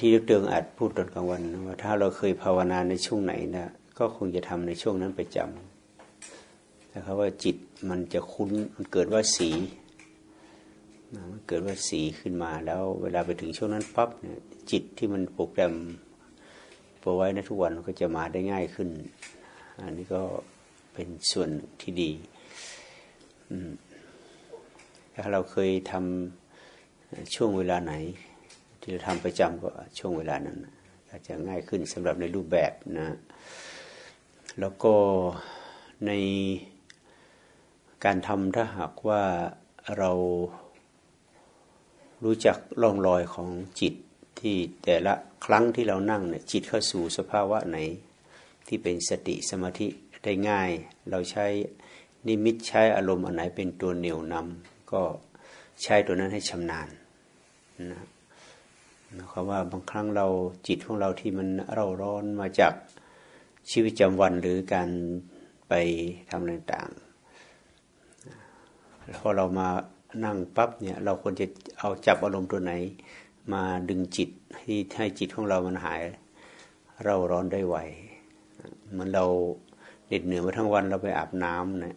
ที่ดรอาจพูดตอนกลางวันว่าถ้าเราเคยภาวนาในช่วงไหนนะก็คงจะทำในช่วงนั้นไปจำนะครับว่าจิตมันจะคุ้นมันเกิดว่าสีมันเกิดว่าสีขึ้นมาแล้ว เวลาไปถึงช่วงนั้นปั๊บเนี่ยจิตที่มันโปรแกรมโปรไว้ในทุกวันก็จะมาได้ง่ายขึ้น อันนี้ก็เป็นส่วนที่ดีถ้าเราเคยทำช่วงเวลาไหน ที่เราทำประจำก็ช่วงเวลานั้นอาจจะง่ายขึ้นสำหรับในรูปแบบนะ แล้วก็ในการทำถ้าหากว่าเรารู้จักร่องรอยของจิตที่แต่ละครั้งที่เรานั่งเนี่ยจิตเข้าสู่สภาวะไหน ที่เป็นสติสมาธิได้ง่าย เราใช้นิมิตใช้อารมณ์อันไหนเป็นตัวเหนี่ยวนำก็ใช้ตัวนั้นให้ชำนาญนะ หมายความว่าบางครั้งเราจิตของเราที่มันเร่าร้อนมาจากชีวิตประจำวันหรือการไปทำต่างๆพอเรามานั่งปั๊บเนี่ยเราควรจะเอาจับอารมณ์ตัวไหน มาดึงจิตให้ให้จิตของเรามันหายเราร้อนได้ไวเหมือนเราเหน็ดเหนื่อยมาทั้งวันเราไปอาบน้ำเนี่ย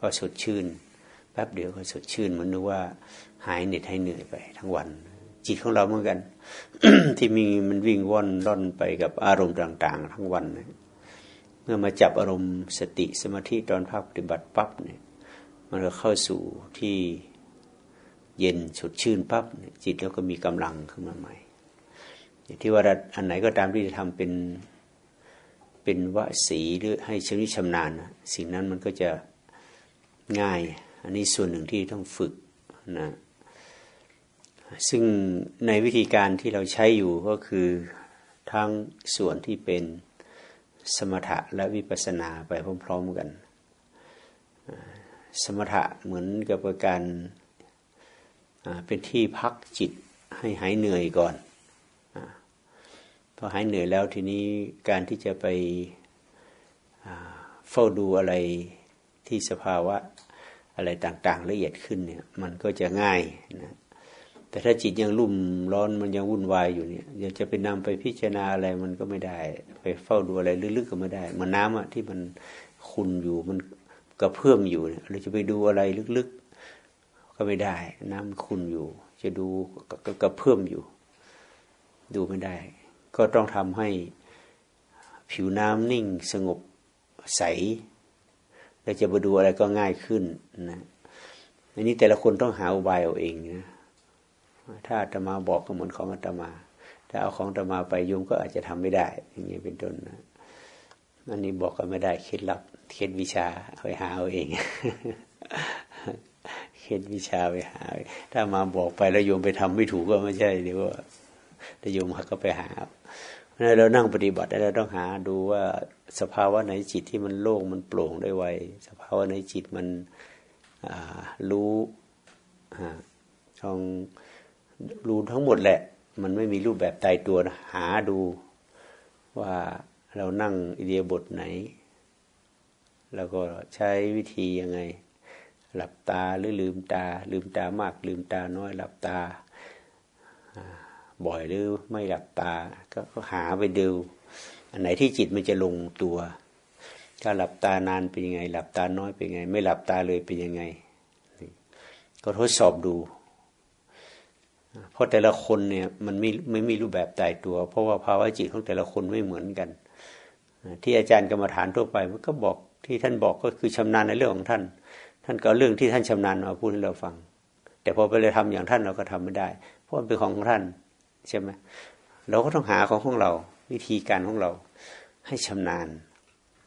ก็สดชื่นแป๊บเดียวก็สดชื่นเหมือนนึกว่าหายเหน็ดให้เหนื่อยไปทั้งวัน จิตของเราเหมือนกัน ที่มีมันวิ่งว่อนร่อนไปกับอารมณ์ต่าง ๆ ทั้งวันนะเมื่อมาจับอารมณ์สติสมาธิตอนภาคปฏิบัติปั๊บเนี่ย มันก็เข้าสู่ที่เย็นสดชื่นปั๊บจิตแล้วก็มีกำลังขึ้นมาใหม่ที่ว่าอันไหนก็ตามที่จะทำเป็นเป็นวสีหรือให้ชำนิชำนาญสิ่งนั้นมันก็จะง่าย อันนี้ส่วนหนึ่งที่ต้องฝึกนะ ซึ่งในวิธีการที่เราใช้อยู่ก็คือทั้งส่วนที่เป็นสมถะและวิปัสสนาไปพร้อมๆกัน สมถะเหมือนกับการเป็นที่พักจิตให้หายเหนื่อยก่อนพอหายเหนื่อยแล้วทีนี้การที่จะไปเฝ้าดูอะไรที่สภาวะอะไรต่างๆละเอียดขึ้นเนี่ยมันก็จะง่ายนะ แต่ถ้าจิตยังรุ่มร้อนมันยังวุ่นวายอยู่เนี่ยยังจะไปนำไปพิจารณาอะไรมันก็ไม่ได้ ไปเฝ้าดูอะไรลึกๆก็ไม่ได้เหมือนน้ำอะที่มันคุนอยู่มันกระเพื่อมอยู่เนี่ยเราจะไปดูอะไรลึกๆ ก็ไม่ได้ น้ำคุณอยู่ จะดูกระเพื่อมอยู่ ดูไม่ได้ ก็ต้องทำให้ผิวน้ำนิ่งสงบใสเราจะไปดูอะไรก็ง่ายขึ้นนะอันนี้แต่ละคนต้องหาอุบายเอาเองนะ ถ้าอาตมาบอกก็เหมือนของอาตมา ถ้าเอาของอาตมาไปโยมก็อาจจะทำไม่ได้ อย่างนี้เป็นต้นนะอันนี้บอกก็ไม่ได้เคล็ดลับเคล็ดวิชาไปหาเอาเองเคล็ดวิชาไปหา ถ้ามาบอกไปแล้วโยมไปทำไม่ถูกก็ไม่ใช่เดี๋ยวว่าถ้าโยมก็ไปหาเรานั่งปฏิบัติเราต้องหาดูว่าสภาวะไหนจิตที่มันโล่งมันโปร่งได้ไวสภาวะไหนจิตมันรู้ทอง รู้ทั้งหมดแหละ มันไม่มีรูปแบบตายตัวนะหาดูว่าเรานั่งอิเดียบทไหน แล้วก็ใช้วิธียังไง หลับตาหรือลืมตา ลืมตามาก ลืมตาน้อยหลับตา บ่อยหรือไม่หลับตา ก็หาไปดู อันไหนที่จิตมันจะลงตัว ถ้าหลับตานานเป็นยังไง หลับตาน้อยเป็นยังไง ไม่หลับตาเลยเป็นยังไง ก็ทดสอบดู เพราะแต่ละคนเนี่ยมันไม่ไม่มีรูปแบบตายตัว เพราะว่าภาวะจิตของแต่ละคนไม่เหมือนกัน ที่อาจารย์กรรมฐานทั่วไปมันก็บอกที่ท่านบอกก็คือชำนาญในเรื่องของท่าน ท่านก็เรื่องที่ท่านชำนาญมาพูดให้เราฟัง แต่พอไปเลยทำอย่างท่านเราก็ทำไม่ได้ เพราะมันเป็นของของท่านใช่ไหมเราก็ต้องหาของของเรา วิธีการของเราให้ชำนาญ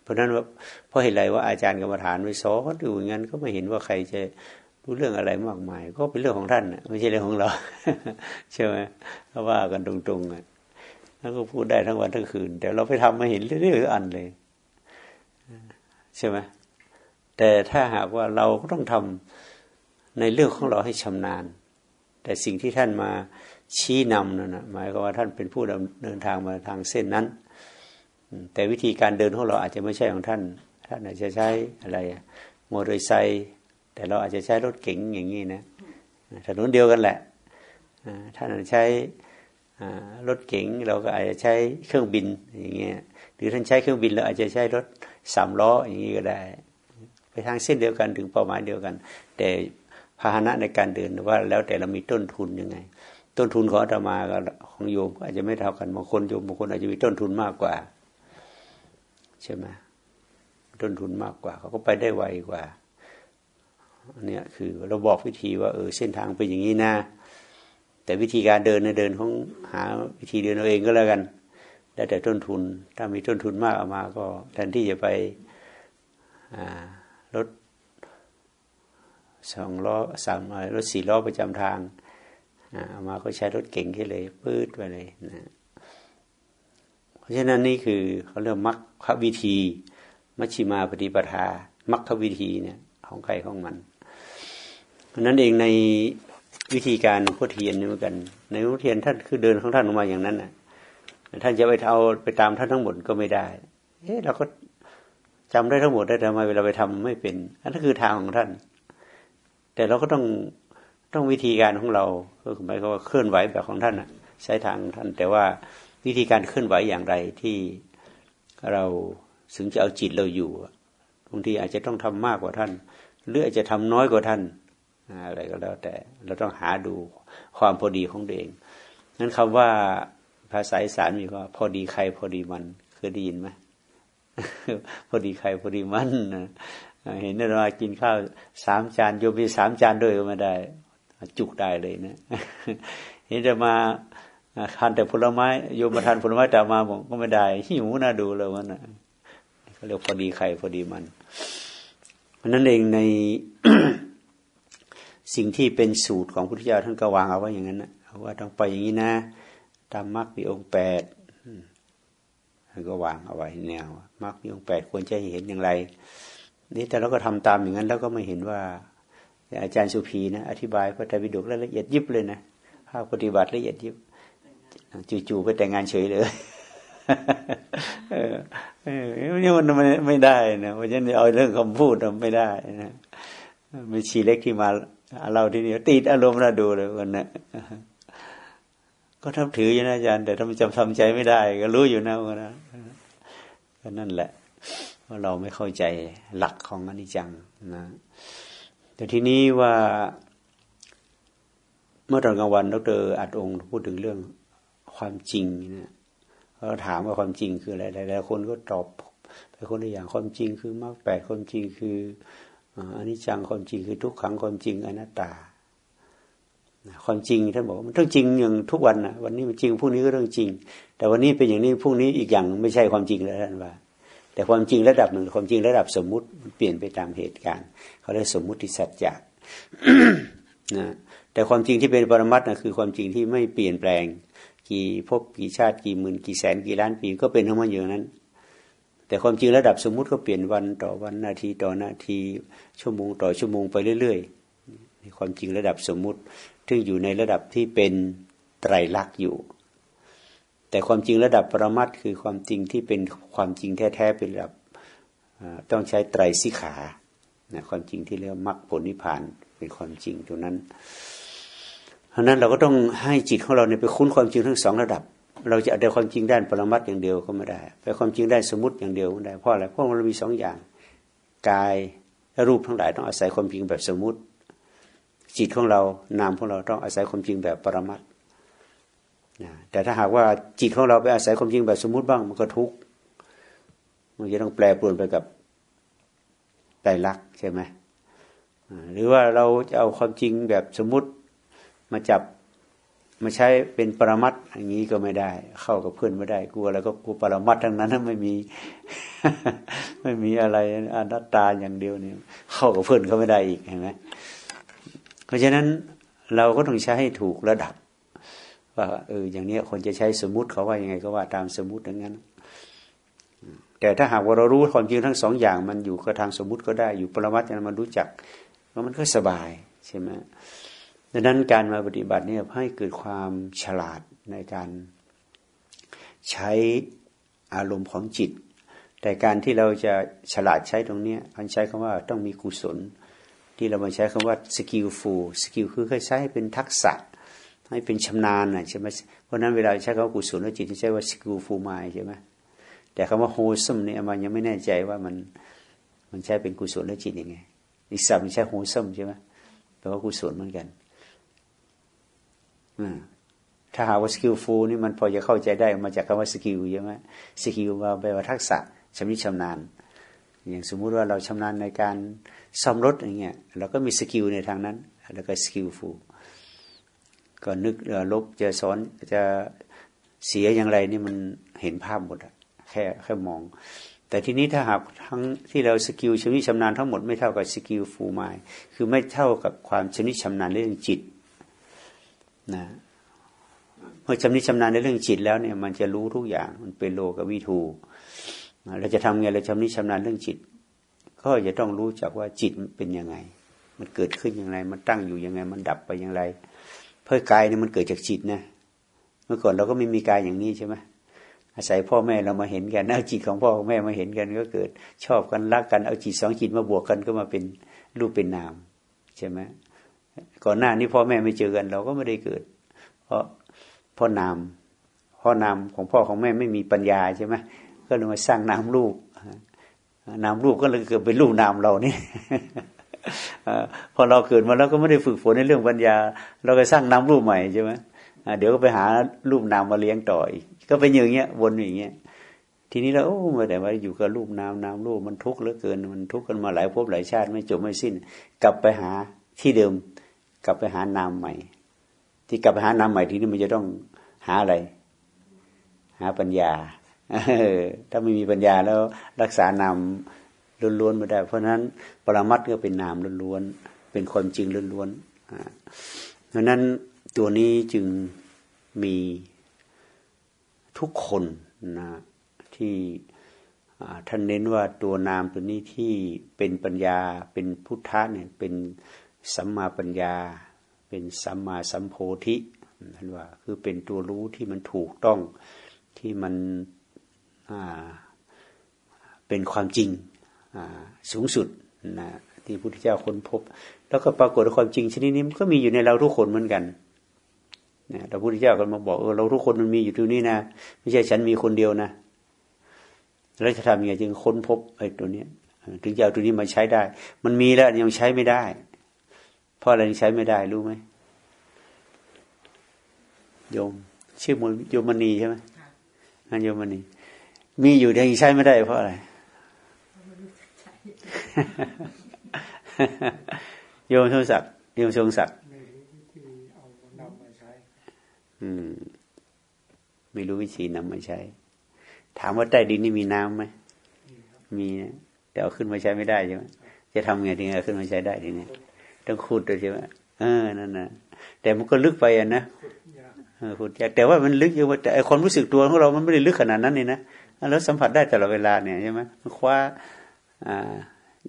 เพราะนั้นว่าเพราะเห็นไรว่าอาจารย์กรรมฐานไว้สอนอยู่อย่างนั้นก็ไม่เห็นว่าใครจะ รู้เรื่องอะไรมากมาย ก็เป็นเรื่องของท่านไม่ใช่เรื่องของเราใช่ไหมเพราะว่ากันตรงๆอะแล้วก็พูดได้ทั้งวันทั้งคืนแต่เราไปทำมาเห็นเรื่อยๆอันเลยใช่ไหมแต่ถ้าหากว่าเราก็ต้องทำในเรื่องของเราให้ชำนาญ แต่สิ่งที่ท่านมาชี้นำนั่นนะหมายความว่าท่านเป็นผู้เดินทางมาทางเส้นนั้น แต่วิธีการเดินของเราอาจจะไม่ใช่ของท่าน ท่านอาจจะใช้อะไรมอเตอร์ไซค์ แต่เราอาจจะใช้รถเก๋งอย่างนี้นะถนนเดียวกันแหละท่านใช้รถเก๋งเราก็อาจจะใช้เครื่องบินอย่างเงี้ยหรือท่านใช้เครื่องบินเราอาจจะใช้รถสามล้ออย่างนี้ก็ได้ ไปทางเส้นเดียวกันถึงเป้าหมายเดียวกัน แต่พาหนะในการเดินว่า แล้วแต่เรามีต้นทุนยังไง ต้นทุนของอาตมากับของโยมอาจจะไม่เท่ากันบางคนโยมบางคนอาจจะมีต้นทุนมากกว่า ใช่ไหมต้นทุนมากกว่า เขาก็ไปได้ไวกว่า อันนี้คือเราบอกวิธีว่าเออเส้นทางเป็นอย่างนี้นะ แต่วิธีการเดินเนี่ยเดินของหาวิธีเดินเอาเองก็แล้วกันได้แต่ต้นทุน ถ้ามีต้นทุนมากออกมาก็แทนที่จะไปรถสองล้อสามรถสี่ล้อประจำทางเอามาก็ใช้รถเก่งแค่เลยปื้ดไปเลยนะเพราะฉะนั้นนี่คือเขาเรียกมรรควิธี มัชฌิมาปฏิปทามรรควิธีเนี่ยของใครของมัน ราะนั้นเองในวิธีการพุทเทียนนี่เหมือนกัน ในพุทเทียนท่านคือเดินของท่านออกมาอย่างนั้นน่ะท่านจะไปเอาไปตามท่านทั้งหมดก็ไม่ได้ เอ๊ะเราก็จำได้ทั้งหมดได้ทำไมเวลาไปทำไม่เป็นอันนั้นคือทางของท่าน แต่เราก็ต้องต้องวิธีการของเราก็หมายความว่าเคลื่อนไหวแบบของท่านใช้ทางท่าน แต่ว่าวิธีการเคลื่อนไหวอย่างไรที่เราถึงจะเอาจิตเราอยู่บางทีอาจจะต้องทำมากกว่าท่าน หรืออาจจะทำน้อยกว่าท่าน อะไรก็แล้วแต่ เราต้องหาดูความพอดีของตัวเองนั้นคำว่าภาษาอีสานมีว่า พอดีใครพอดีมันเคยได้ยินไหมพอดีใครพอดีมันเห็นเรากินข้าวสามจานโยมีสามจานด้วยก็ไม่ได้ จุกได้เลยนะเห็นจะมาทานแต่ผลไม้โยมมาทานผลไม้แต่มาบอกก็ไม่ได้หิวน่าดูเลยวันน่ะเขาเรียกพอดีใครพอดีมันเพราะนั้นเองใน สิ่งที่เป็นสูตรของพุทธเจ้าท่านก็วางเอาไว้อย่างนั้นนะว่าต้องไปอย่างนี้นะตามมรรคมีองค์แปดท่านก็วางเอาไว้แนวมรรคมีองค์แปดควรจะเห็นอย่างไร นี่แต่เราก็ทำตามอย่างนั้นแล้วก็ไม่เห็นว่าอาจารย์สุภีนะอธิบายพระไตรปิฎกละเอียดยิบเลยนะภาคปฏิบัติละเอียดยิบจู่ๆไปแต่งงานเฉยเลยเออเออนี่มันไม่ได้นะเพราะฉะนั้นเอาเรื่องคำพูดไม่ได้นะไม่ชีเล็กที่มา เราทีนี้ติดอารมณ์เราดูเลยวันนั้ก็ทับถืออยู่นะอาจารย์ แต่ทำจำทำใจไม่ได้ ก็รู้อยู่นะวันนั้นก็นั่นแหละว่าเราไม่เข้าใจหลักของอนิจจังนะ แต่ทีนี้ว่า เมื่อตอนกลางวันดรอัดองค์พูดถึงเรื่องความจริงนะเขาถามว่าความจริงคืออะไรหลายๆคนก็ตอบไปคนละอย่างความจริงคือมรรคแปดความจริงคือ อันนี้จังความจริงคือทุกขังความจริงอนัตตา ความจริงท่านบอกมันต้องจริงอย่างทุกวันนะวันนี้มันจริงพรุ่งนี้ก็เรื่องจริง แต่วันนี้เป็นอย่างนี้พรุ่งนี้อีกอย่างไม่ใช่ความจริงแล้วท่านว่า แต่ความจริงระดับหนึ่งความจริงระดับสมมุติเปลี่ยนไปตามเหตุการณ์เขาเรียกสมมุติสัจจะนะแต่ความจริงที่เป็นปรมัตนะคือความจริงที่ไม่เปลี่ยนแปลง กี่พบกี่ชาติกี่หมื่นกี่แสนกี่ล้านปีก็เป็นทั้งหมดอย่างนั้น แต่ความจริงระดับสมมุติก็เปลี่ยนวันต่อวันนาทีต่อนาทีชั่วโมงต่อชั่วโมงไปเรื่อยๆความจริงระดับสมมุติซึ่งอยู่ในระดับที่เป็นไตรลักษณ์อยู่ แต่ความจริงระดับปรมัตคือความจริงที่เป็นความจริงแท้ๆเป็นระดับต้องใช้ไตรสิขานะความจริงที่เรียกมรรคผลนิพพานเป็นความจริงตรงนั้นเพราะนั้นเราก็ต้องให้จิตของเราเนี่ยไปคุ้นความจริงทั้งสองระดับ เราจะเอาแต่ความจริงด้านปรมัตอย่างเดียวก็ไม่ได้ไปความจริงด้านสมมติอย่างเดียวไม่ได้เพราะอะไรเพราะมันมีสองอย่างกายและรูปทั้งหลายต้องอาศัยความจริงแบบสมมติ จิตของเรานามของเราต้องอาศัยความจริงแบบปรมัตถแต่ถ้าหากว่าจิตของเราไปอาศัยความจริงแบบสมมติบ้างมันก็ทุกข์มันจะต้องแปรปรวนไปกับไตรลักษณ์ใช่ไหมหรือว่าเราจะเอาความจริงแบบสมมติมาจับ มาใช้เป็นปรมัตอย่างนี้ก็ไม่ได้ เข้ากับเพื่อนไม่ได้กลัวแล้วก็กลัวปรมัตทั้งนั้นไม่มี ไม่มีอะไรอนัตตาอย่างเดียวเนี่ยเข้ากับเพื่อนเขาไม่ได้อีกเห็นไหมเพราะฉะนั้นเราก็ต้องใช้ให้ถูกระดับ ว่าเอออย่างนี้คนจะใช้สมมุติเขาว่ายังไงก็ว่าตามสมมุติอย่างนั้น แต่ถ้าหากว่าเรารู้ความจริงทั้งสองอย่างมันอยู่กับทางสมมุติก็ได้อยู่ปรมัตถ์มันรู้จักมันก็สบายใช่ไหม ดังนั้นการมาปฏิบัติเนี่ยให้เกิดความฉลาดในการใช้อารมณ์ของจิต แต่การที่เราจะฉลาดใช้ตรงนี้มันใช้คำว่าต้องมีกุศล ที่เรามาใช้คำว่า skillful skill คือเคยใช้เป็นทักษะให้เป็นชำนาญนะใช่ไหมเพราะนั้นเวลาใช้คำว่ากุศลแล้วจิตใช้ว่า skillful mind ใช่ไหมแต่คำว่า wholesome เนี่ยมันยังไม่แน่ใจว่ามันมันใช้เป็นกุศลและจิตยังไงอีกศัพท์มันใช้ wholesome ใช่ไหมแปลว่ากุศลเหมือนกัน ถ้าหาว่า skillful นี่มันพอจะเข้าใจได้มาจากคำว่า skill ใช่ไหม skill มาแปลว่าทักษะชำนิชำนาญ อย่างสมมุติว่าเราชำนาญในการซ่อมรถอย่างเงี้ยเราก็มี skill ในทางนั้น แล้วก็ skillful ก็นึกลบจะสอนจะเสียอย่างไรนี่มันเห็นภาพหมดแค่แค่มอง แต่ทีนี้ถ้าหากทั้งที่เรา skill ชำนิชำนาญทั้งหมดไม่เท่ากับ skillful mind คือไม่เท่ากับความชำนิชำนาญเรื่องจิต นะเมื่อชำนิชำนาญในเรื่องจิตแล้วเนี่ยมันจะรู้ทุกอย่างมันเป็นโลกวิทูเราจะทำไงเราชำนิชำนาญเรื่องจิต ก็จะต้องรู้จักว่าจิตเป็นยังไง มันเกิดขึ้นยังไงมันตั้งอยู่ยังไง มันดับไปอย่างไร เพื่อกายเนี่ยมันเกิดจากจิตนะเมื่อก่อนเราก็ไม่มีกายอย่างนี้ใช่ไหมอาศัยพ่อแม่เรามาเห็นกันเอาจิตของพ่อของแม่มาเห็นกันก็เกิด ชอบกันรักกันเอาจิตสองจิตมาบวกกันก็มาเป็นรูปเป็นนามใช่ไหม ก่อนหน้านี้พ่อแม่ไม่เจอกัน เราก็ไม่ได้เกิด เพราะพ่อนามพ่อนามของพ่อของแม่ไม่มีปัญญาใช่ไหมก็เลยมาสร้างนามลูกนามลูกก็เลยเกิดเป็นลูกนามเรานี่พอเราเกิดมาแล้วก็ไม่ได้ฝึกฝนในเรื่องปัญญา เราก็สร้างนามรูปใหม่ใช่ไหมเดี๋ยวก็ไปหารูปนามมาเลี้ยงต่ออีกก็เป็นอย่างเงี้ยวนอย่างเงี้ยทีนี้เราโอ้แต่ว่าอยู่กับรูปนามนามรูปมันทุกข์เหลือเกิน มันทุกข์กันมาหลายภพหลายชาติไม่จบไม่สิ้น กลับไปหาที่เดิม กลับไปหานามใหม่ ที่กลับไปหานามใหม่ทีนี้มันจะต้องหาอะไร หาปัญญาถ้าไม่มีปัญญาแล้วรักษานามล้วนๆไม่ได้ เพราะฉะนั้นปรมัตก็เป็นนามล้วนๆเป็นความจริงล้วนๆเพราะนั้นตัวนี้จึงมีทุกคนนะที่ท่านเน้นว่าตัวนามตัวนี้ที่เป็นปัญญาเป็นพุทธะเนี่ยเป็น สัมมาปัญญาเป็นสัมมาสัมโพธิท่นว่าคือเป็นตัวรู้ที่มันถูกต้องที่มันเป็นความจริงสูงสุดนะที่พระพุทธเจ้าค้นพบ แล้วก็ปรากฏความจริงชนิดนี้มันก็มีอยู่ในเราทุกคนเหมือนกันนะพระพุทธเจ้าก็มาบอกเออเราทุกคนมันมีอยู่ตรงนี้นะไม่ใช่ฉันมีคนเดียวนะแล้วจะทำยังไงจึงค้นพบไอ้ตัวนี้ถึงจะเอาตัวนี้มาใช้ได้ มันมีแล้วยังใช้ไม่ได้ ราะอะไรใช้ไม่ได้รู้ไหมโยม ชื่อมโยมณีใช่ไหมนั่นโยมณีมีอยู่แต่ยังใช้ไม่ได้เพราะอะไรโยมทงศักดิ์โยมทรงศักดิ์ไม่รู้วิธีนำมาใช้ ถามว่าใต้ดินนี่มีน้ำไหมมีนะแต่เอาขึ้นมาใช้ไม่ได้ใช่ไหมจะทำไงถึงเอาขึ้นมาใช้ได้ทีนี้ ต้องขุดด้วยใช่ไหมเออนั่นนะแต่มันก็ลึกไปอะนะขุดยากแต่ว่ามันลึกอยู่แต่ไอความรู้สึกตัวของเรามันไม่ได้ลึกขนาดนั้นนี่นะแล้วสัมผัสได้ตลอดเวลาเนี่ยใช่ไหมมันคว้า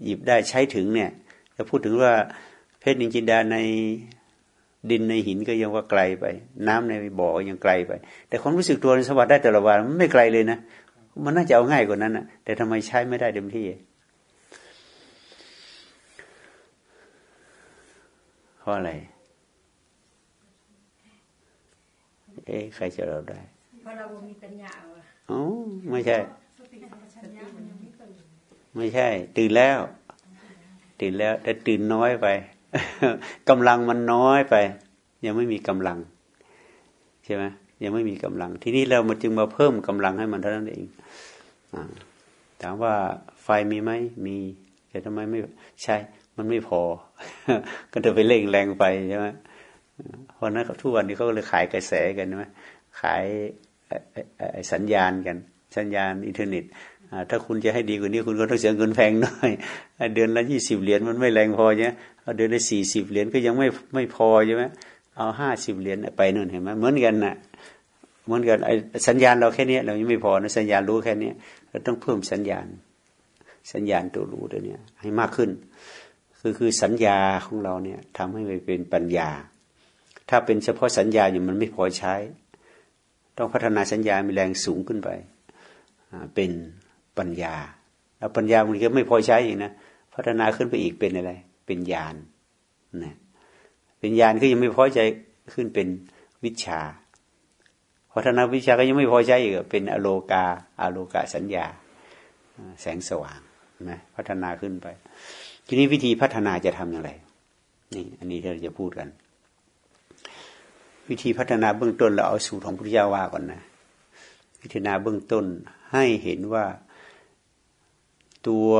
หยิบได้ใช้ถึงเนี่ยจะพูดถึงว่าเพชรนินจินดาในดินในหินก็ยังว่าไกลไป น้ำในบ่อยังไกลไป แต่ความรู้สึกตัวสัมผัสได้ตลอดวันมันไม่ไกลเลยนะมันน่าจะเอาง่ายกว่านั้นนะแต่ทำไมใช้ไม่ได้เต็มที่เพ ราะอะไร เอ๊ะใครจะเราได้เพราะเรามีปัญญาอ๋อไม่ใช่ ไม่ใช่ ตื่นแล้ว ตื่นแล้ว แต่ตื่นน้อยไปกำลังมันน้อยไป ยังไม่มีกำลัง ใช่ไหมยังไม่มีกำลัง ทีนี้เรามาจึงมาเพิ่มกำลังให้มันเท่านั้นเองถามว่าไฟมีไหมมีแต่ทำไมไม่ใช่ มันไม่พอ ก็จะไปเร่งแรงไปใช่ไหมเพราะนั้นทุกวันนี้เขาเลยขายกระแสกันใช่ไหมขายสัญญาณกัน สัญญาณอินเทอร์เน็ตถ้าคุณจะให้ดีกว่านี้คุณก็ต้องเสียเงินแพงหน่อย เดือนละยี่สิบเหรียญมันไม่แรงพอใช่ไหมเดือนละสี่สิบเหรียญก็ยังไม่ไม่พอใช่ไหมเอาห้าสิบเหรียญไปนู่นเห็นไหมเหมือนกันนะ่ะเหมือนกันไอ้สัญญาณเราแค่นี้เรายังไม่พอนะสัญญาณรู้แค่นี้เราต้องเพิ่มสัญญาณ สัญญาณตัวรู้ตัวเนี้ยให้มากขึ้น คือคือสัญญาของเราเนี่ยทำให้ไปเป็นปัญญา ถ้าเป็นเฉพาะสัญญาอยู่มันไม่พอใช้ ต้องพัฒนาสัญญามีแรงสูงขึ้นไปเป็นปัญญา แล้วปัญญามันก็ไม่พอใช้อีกนะพัฒนาขึ้นไปอีกเป็นอะไร เป็นญาณนะเป็นญาณก็ยังไม่พอใจขึ้นเป็นวิชาพัฒนาวิชาก็ยังไม่พอใช้อีกเป็นอโลกาอโลกาสัญญา แสงสว่างนะพัฒนาขึ้นไป ทีนี้วิธีพัฒนาจะทำอย่างไร นี่ อันนี้เราจะพูดกัน วิธีพัฒนาเบื้องต้นเราเอาสูตรของพุทธเจ้าว่าก่อนนะวิธีนาเบื้องต้นให้เห็นว่าตัว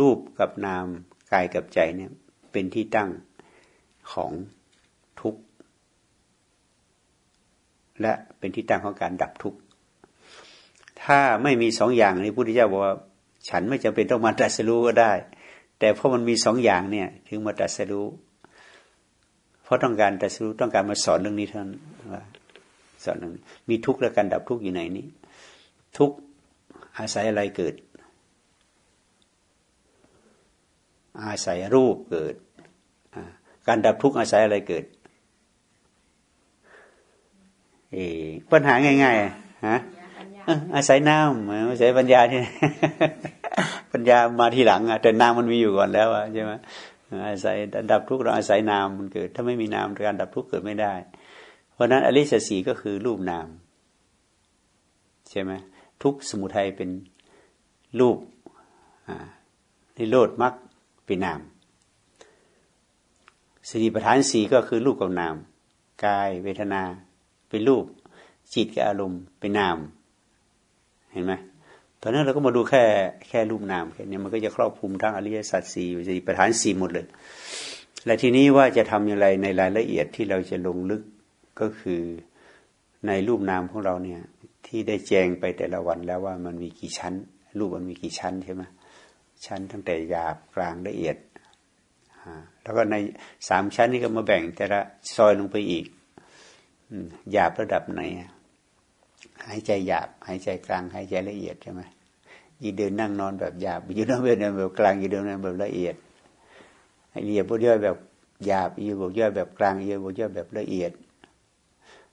รูปกับนามกายกับใจเนี่ย เป็นที่ตั้งของทุกข์ และเป็นที่ตั้งของการดับทุกข์ ถ้าไม่มีสองอย่างนี้พุทธเจ้าบอกว่า ฉันไม่จำเป็นต้องมาตรัสรู้ก็ได้ แต่เพราะมันมีสองอย่างเนี่ย ถึงมาตรัสรู้ เพราะต้องการตรัสรู้ต้องการมาสอนเรื่องนี้เท่านั้นว่าสอนเรื่องมีทุกข์และการดับทุกข์อยู่ในนี้ ทุกข์อาศัยอะไรเกิด อาศัยรูปเกิด การดับทุกข์อาศัยอะไรเกิดปัญหาง่ายๆฮะอาศัยน้ำอาศัยปัญญาที่ ปัญญามาทีหลังอะแต่น้ำมันมีอยู่ก่อนแล้วอะใช่ไหมอาศัยดับทุกข์เราอาศัยนามมันเกิด ถ้าไม่มีนามการดับทุกข์เกิดไม่ได้ เพราะนั้นอริสสีก็คือรูปนาม ใช่ไหมทุกสมุทัยเป็นรูปนิโรธมรรคเป็นนามสติปัฏฐานสีก็คือรูปกับนาม กายเวทนาเป็นรูป จิตกับอารมณ์เป็นนาม เห็นไหม ตอนนั้นเราก็มาดูแค่แค่รูปนามแค่นี้มันก็จะครอบคลุมทั้งอริยสัจสี่สติปัฏฐานสี่หมดเลย และทีนี้ว่าจะทำอย่างไรในรายละเอียดที่เราจะลงลึกก็คือในรูปนามของเราเนี่ยที่ได้แจงไปแต่ละวันแล้วว่ามันมีกี่ชั้น รูปมันมีกี่ชั้นใช่ไหมชั้นตั้งแต่หยาบกลางละเอียดแล้วก็ในสามชั้นนี้ก็มาแบ่งแต่ละซอยลงไปอีกหยาบระดับไหน หายใจหยาบ หายใจกลาง หายใจละเอียดใช่ไหมยีเดินนั่งนอนแบบหยาบยีเดินเดินแบบกลางยีเดินแบบละเอียดให้เรียบย่อยแบบหยาบยีบวกย่อยแบบกลางยีบวกย่อยแบบละเอียด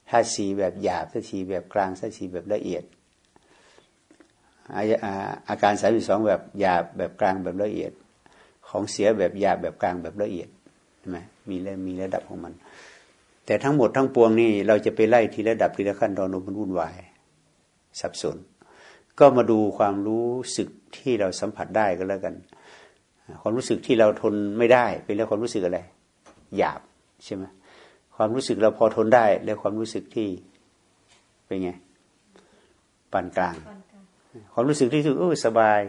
ถ้าสีแบบหยาบถ้าสีแบบกลางถ้าสีแบบละเอียดอาการสามสิบสองแบบหยาบแบบกลางแบบละเอียด ของเสียแบบหยาบแบบกลางแบบละเอียดใช่ไหมมีแล้วมีระดับของมัน แต่ทั้งหมดทั้งปวงนี่เราจะไปไล่ทีละดับทีละขั้นตอนมันวุ่นวาย สับสน ก็มาดูความรู้สึกที่เราสัมผัสได้ก็แล้วกัน ความรู้สึกที่เราทนไม่ได้ เป็นเรื่องความรู้สึกอะไร หยาบใช่ไหมความรู้สึกเราพอทนได้แล้วความรู้สึกที่เป็นไงปานกลาง ความรู้สึกที่รู้สบาย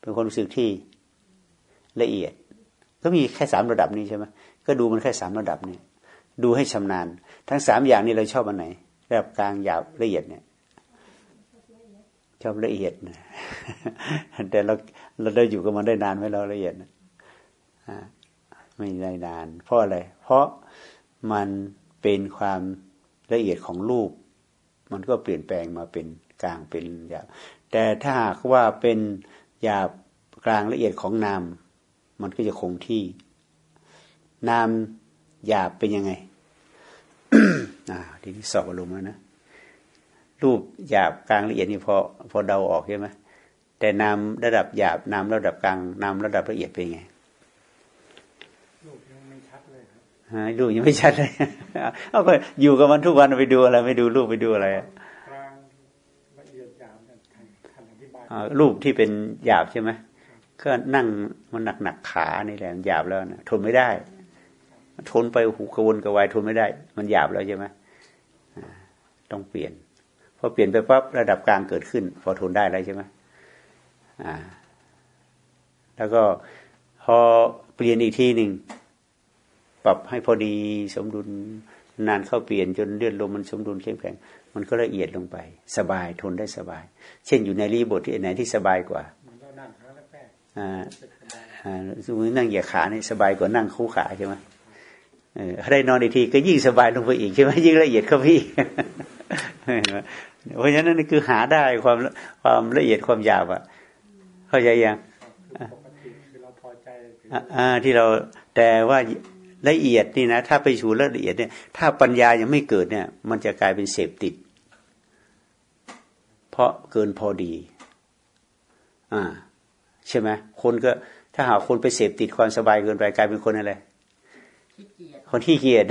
เป็นความรู้สึกที่ละเอียด ก็มีแค่สามระดับนี้ใช่ไหมก็ดูมันแค่สามระดับนี้ดูให้ชำนาญ ทั้งสามอย่างนี้เราชอบอันไหนระดับกลางยาวละเอียดเนี่ย ชอบละเอียดนะแต่เราเราได้อยู่กับมันได้นานไหมเราละเอียดนะไม่ได้นาน เพราะอะไร เพราะมันเป็นความละเอียดของรูป มันก็เปลี่ยนแปลงมาเป็นกลางเป็นหยาวแต่ถ้าหากว่าเป็นหยาบกลางละเอียดของนาม มันก็จะคงที่ นามหยาบเป็นยังไงอ่าทีนี้สอบอารมณ์แล้วนะ รูปหยาบกลางละเอียดนี่พอพอเดาออกใช่ไหมแต่นามระดับหยาบนามระดับกลางนามระดับละเอียดเป็นไงรูปยังไม่ชัดเลยครับรูปยังไม่ชัดเลยเอาไปอยู่กับมันทุกวันไปดูอะไรไปดูรูปไปดูอะไรรูปที่เป็นหยาบใช่ไหมก็นั่งมันหนักหนักขานี่แหละหยาบแล้วนะทนไม่ได้ ทนไปหูกระวนกระวายทนไม่ได้ มันหยาบแล้วใช่ไหมต้องเปลี่ยนพ อเปลี่ยนไปปั๊บระดับกลางเกิดขึ้น พอทนได้แล้วใช่ไหมอ่า แล้วก็พอเปลี่ยนอีกทีหนึ่งปรับให้พอดีสมดุลนานเข้าเปลี่ยนจนเลือดลมมันสมดุลเข้มแข็ง มันก็ละเอียดลงไป สบายทนได้สบาย เช่นอยู่ในรีบทที่ไหนที่สบายกว่าอ่าอ่าสมมตินั่งเหยียดขานี่สบายกว่านั่งคู่ขาใช่ไหมเออได้นอนอีกทีก็ยิ่งสบายลงไปอีกใช่ไหมยิ่งละเอียดเข้าพี่ เพราะฉะนั้นนี่คือหาได้ความความละเอียดความหยาบอะเข้าใจยังอ่าที่เราแต่ว่าละเอียดนี่นะถ้าไปสู่ละเอียดเนี่ย ถ้าปัญญายังไม่เกิดเนี่ย มันจะกลายเป็นเสพติด เพราะเกินพอดี อ่า ใช่ไหมคนก็ถ้าหาคนไปเสพติดความสบายเกินไปกลายเป็นคนอะไรคนที่เกียด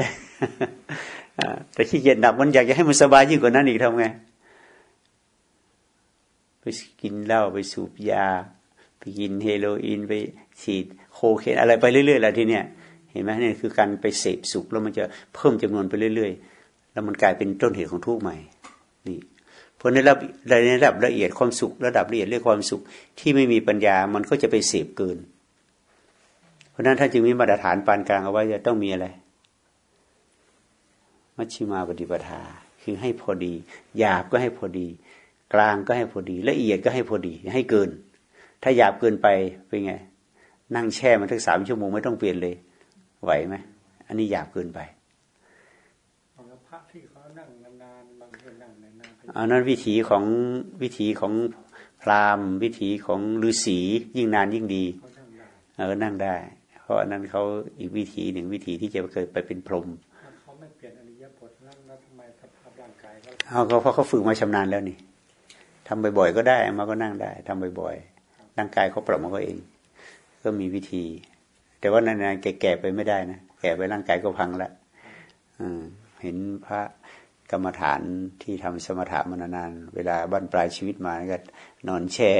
แต่ขี้เกียจหนักมันอยากจะให้มันสบายยิ่งกว่านั้นอีกทำไง ไปกินเหล้าไปสูบยา ไปกินเฮโรอีนไปฉีดโคเคนอะไรไปเรื่อยๆแล้วทีเนี้ยเห็นไหมนี่คือการไปเสพสุขแล้วมันจะเพิ่มจำนวนไปเรื่อย ๆ แล้วมันกลายเป็นต้นเหตุของทุกข์ใหม่นี่เพราะในระดับในระดับละเอียดความสุข ระดับละเอียดเรื่องความสุขที่ไม่มีปัญญามันก็จะไปเสพเกิน เพราะนั้นถ้านจึงมีมาตรฐานปานกลางเอาไว้จะต้องมีอะไรมัชชิมาปฏิปทา คือให้พอดีหยาบก็ให้พอดี กลางก็ให้พอดี ละเอียดก็ให้พอดี ให้เกิน ถ้าหยาบเกินไปเป็นไง นั่งแช่มันทั้งสามชั่วโมงไม่ต้องเปลี่ยนเลย ไหวไหมอันนี้หยาบเกินไปพระที่เขานั่งนานๆบางคนนั่งนานๆอันนั้นวิถีของวิถีของพราหมณ์ วิถีของฤาษียิ่งนานยิ่งดีเขานั่งได้เออนั่งได้ เพราะอันนั้นเขาอีกวิธีหนึ่งวิธีที่จะเคยไปเป็นพรหมถ้าเขาไม่เปลี่ยนอริยบทนั่งแล้วทำไมสภาพร่างกายเขาเอาก็เพราะเขาฝึกมาชำนาญแล้วนี่ ทำบ่อยๆก็ได้มาก็นั่งได้ทำบ่อยๆร่างกายเขาปรับมาก็เอง ก็มีวิธี แต่ว่านานๆแก่ๆไปไม่ได้นะแก่ไปร่างกายก็พังละอืมเห็นพระกรรมฐานที่ทำสมถะมานานๆเวลาบั้นปลายชีวิตมาก็นอนแช่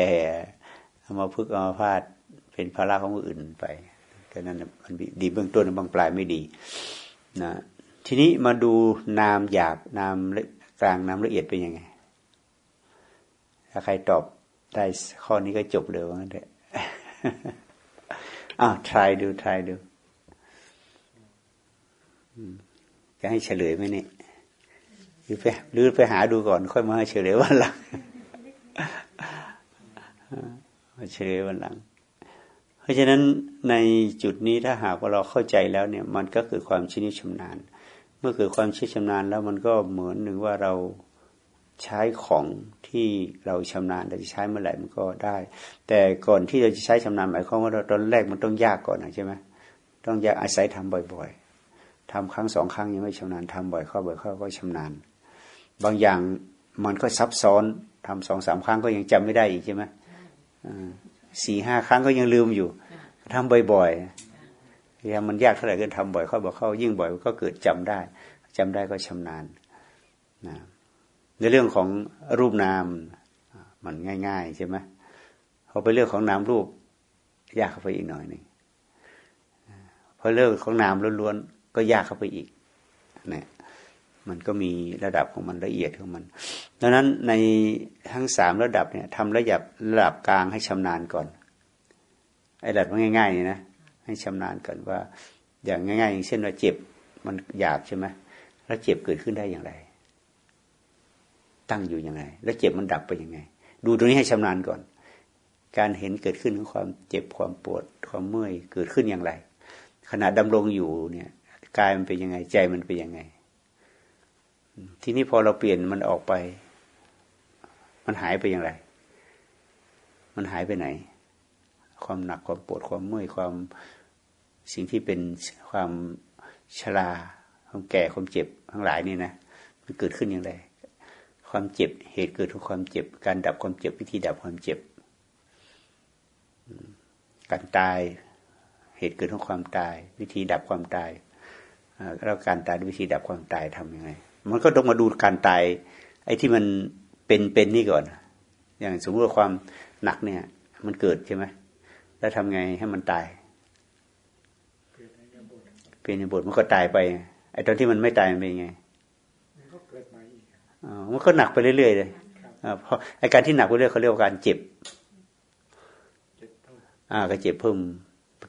เอามาพึกเอามาพาดเป็นภาระของคนอื่นไปก็นั่นมันดีเบื้องต้นบางปลายไม่ดีนะทีนี้มาดูนามหยาบนามกลางนามละเอียดเป็นยังไง ถ้าใครตอบได้ข้อนี้ก็จบเลยว่างั้นเถอะอ้าว try ดู try ดูจะให้เฉลยไหมเนี่ยหรือไปหรือไปหาดูก่อน ค่อยมาให้เฉลยวันหลังมาเฉลยวันหลัง เพราะฉะนั้นในจุดนี้ถ้าหากว่าเราเข้าใจแล้วเนี่ย มันก็เกิดความชินชำนาญ เมื่อเกิดความชินชำนาญแล้วมันก็เหมือนหนึ่งว่าเรา ใช้ของที่เราชำนาญเราจะใช้เมื่อไหร่มันก็ได้ แต่ก่อนที่เราจะใช้ชำนาญหมายความว่าเราตอนแรกมันต้องยากก่อนนะใช่ไหมต้องยากอาศัยทำบ่อย ๆทำครั้งสองครั้งยังไม่ชำนาญทำบ่อยเข้าบ่อยเข้าก็ชำนาญ บางอย่างมันก็ซับซ้อนทำสองสามครั้งก็ยังจำไม่ได้อีกใช่ไหมสี่ห้าครั้งก็ยังลืมอยู่ทำบ่อยๆพยายามมันยากเท่าไหร่ก็ทำบ่อยเข้าบ่อยเข้ายิ่งบ่อยก็เกิดจำได้จำได้ก็ชำนาญนะ ในเรื่องของรูปนามมันง่าย ๆ ใช่ไหมพอไปเรื่องของนามรูป ยากเข้าไปอีกหน่อยหนึ่งพอเรื่องของนามล้วนๆก็ยากเข้าไปอีกนะมันก็มีระดับของมันละเอียดของมัน ดังนั้นในทั้งสามระดับเนี่ยทำระดับระดับกลางให้ชำนาญก่อนไอ้ระดับง่ายๆนี่นะให้ชำนาญก่อนว่า อย่างง่ายๆอย่างเช่นว่าเจ็บมันหยาบใช่ไหมแล้วเจ็บเกิดขึ้นได้อย่างไร ตั้งอยู่ยังไง แล้วเจ็บมันดับไปยังไง ดูตรงนี้ให้ชำนาญก่อน การเห็นเกิดขึ้นของความเจ็บความปวดความเมื่อยเกิดขึ้นอย่างไร ขณะดำรงอยู่เนี่ยกายมันเป็นยังไงใจมันเป็นยังไง ทีนี้พอเราเปลี่ยนมันออกไป มันหายไปอย่างไร มันหายไปไหน ความหนักความปวดความเมื่อยความสิ่งที่เป็นความชราความแก่ความเจ็บทั้งหลายนี่นะมันเกิดขึ้นอย่างไร ความเจ็บ เหตุเกิดของความเจ็บ การดับความเจ็บวิธีดับความเจ็บ การตาย เหตุเกิดของความตาย วิธีดับความตายแล้วการตายวิธีดับความตายทำยังไง มันก็ต้องมาดูการตาย ไอ้ที่มันเป็นเป็นนี่ก่อน อย่างสมมติว่าความหนักเนี่ย มันเกิดใช่ไหมแล้วทำไงให้มันตายเปลี่ยนอริยบทเปลี่ยนบทมันก็ตายไป ไอ้ตอนที่มันไม่ตายมันเป็นยังไง มันก็เกิดใหม่อีก อ๋อ มันก็หนักไปเรื่อยๆเลยครับอ่าเพราะไอ้การที่หนักไปเรื่อยเขาเรียกว่าการเจ็บเจ็บเท่าอ่าก็เจ็บเพิ่ม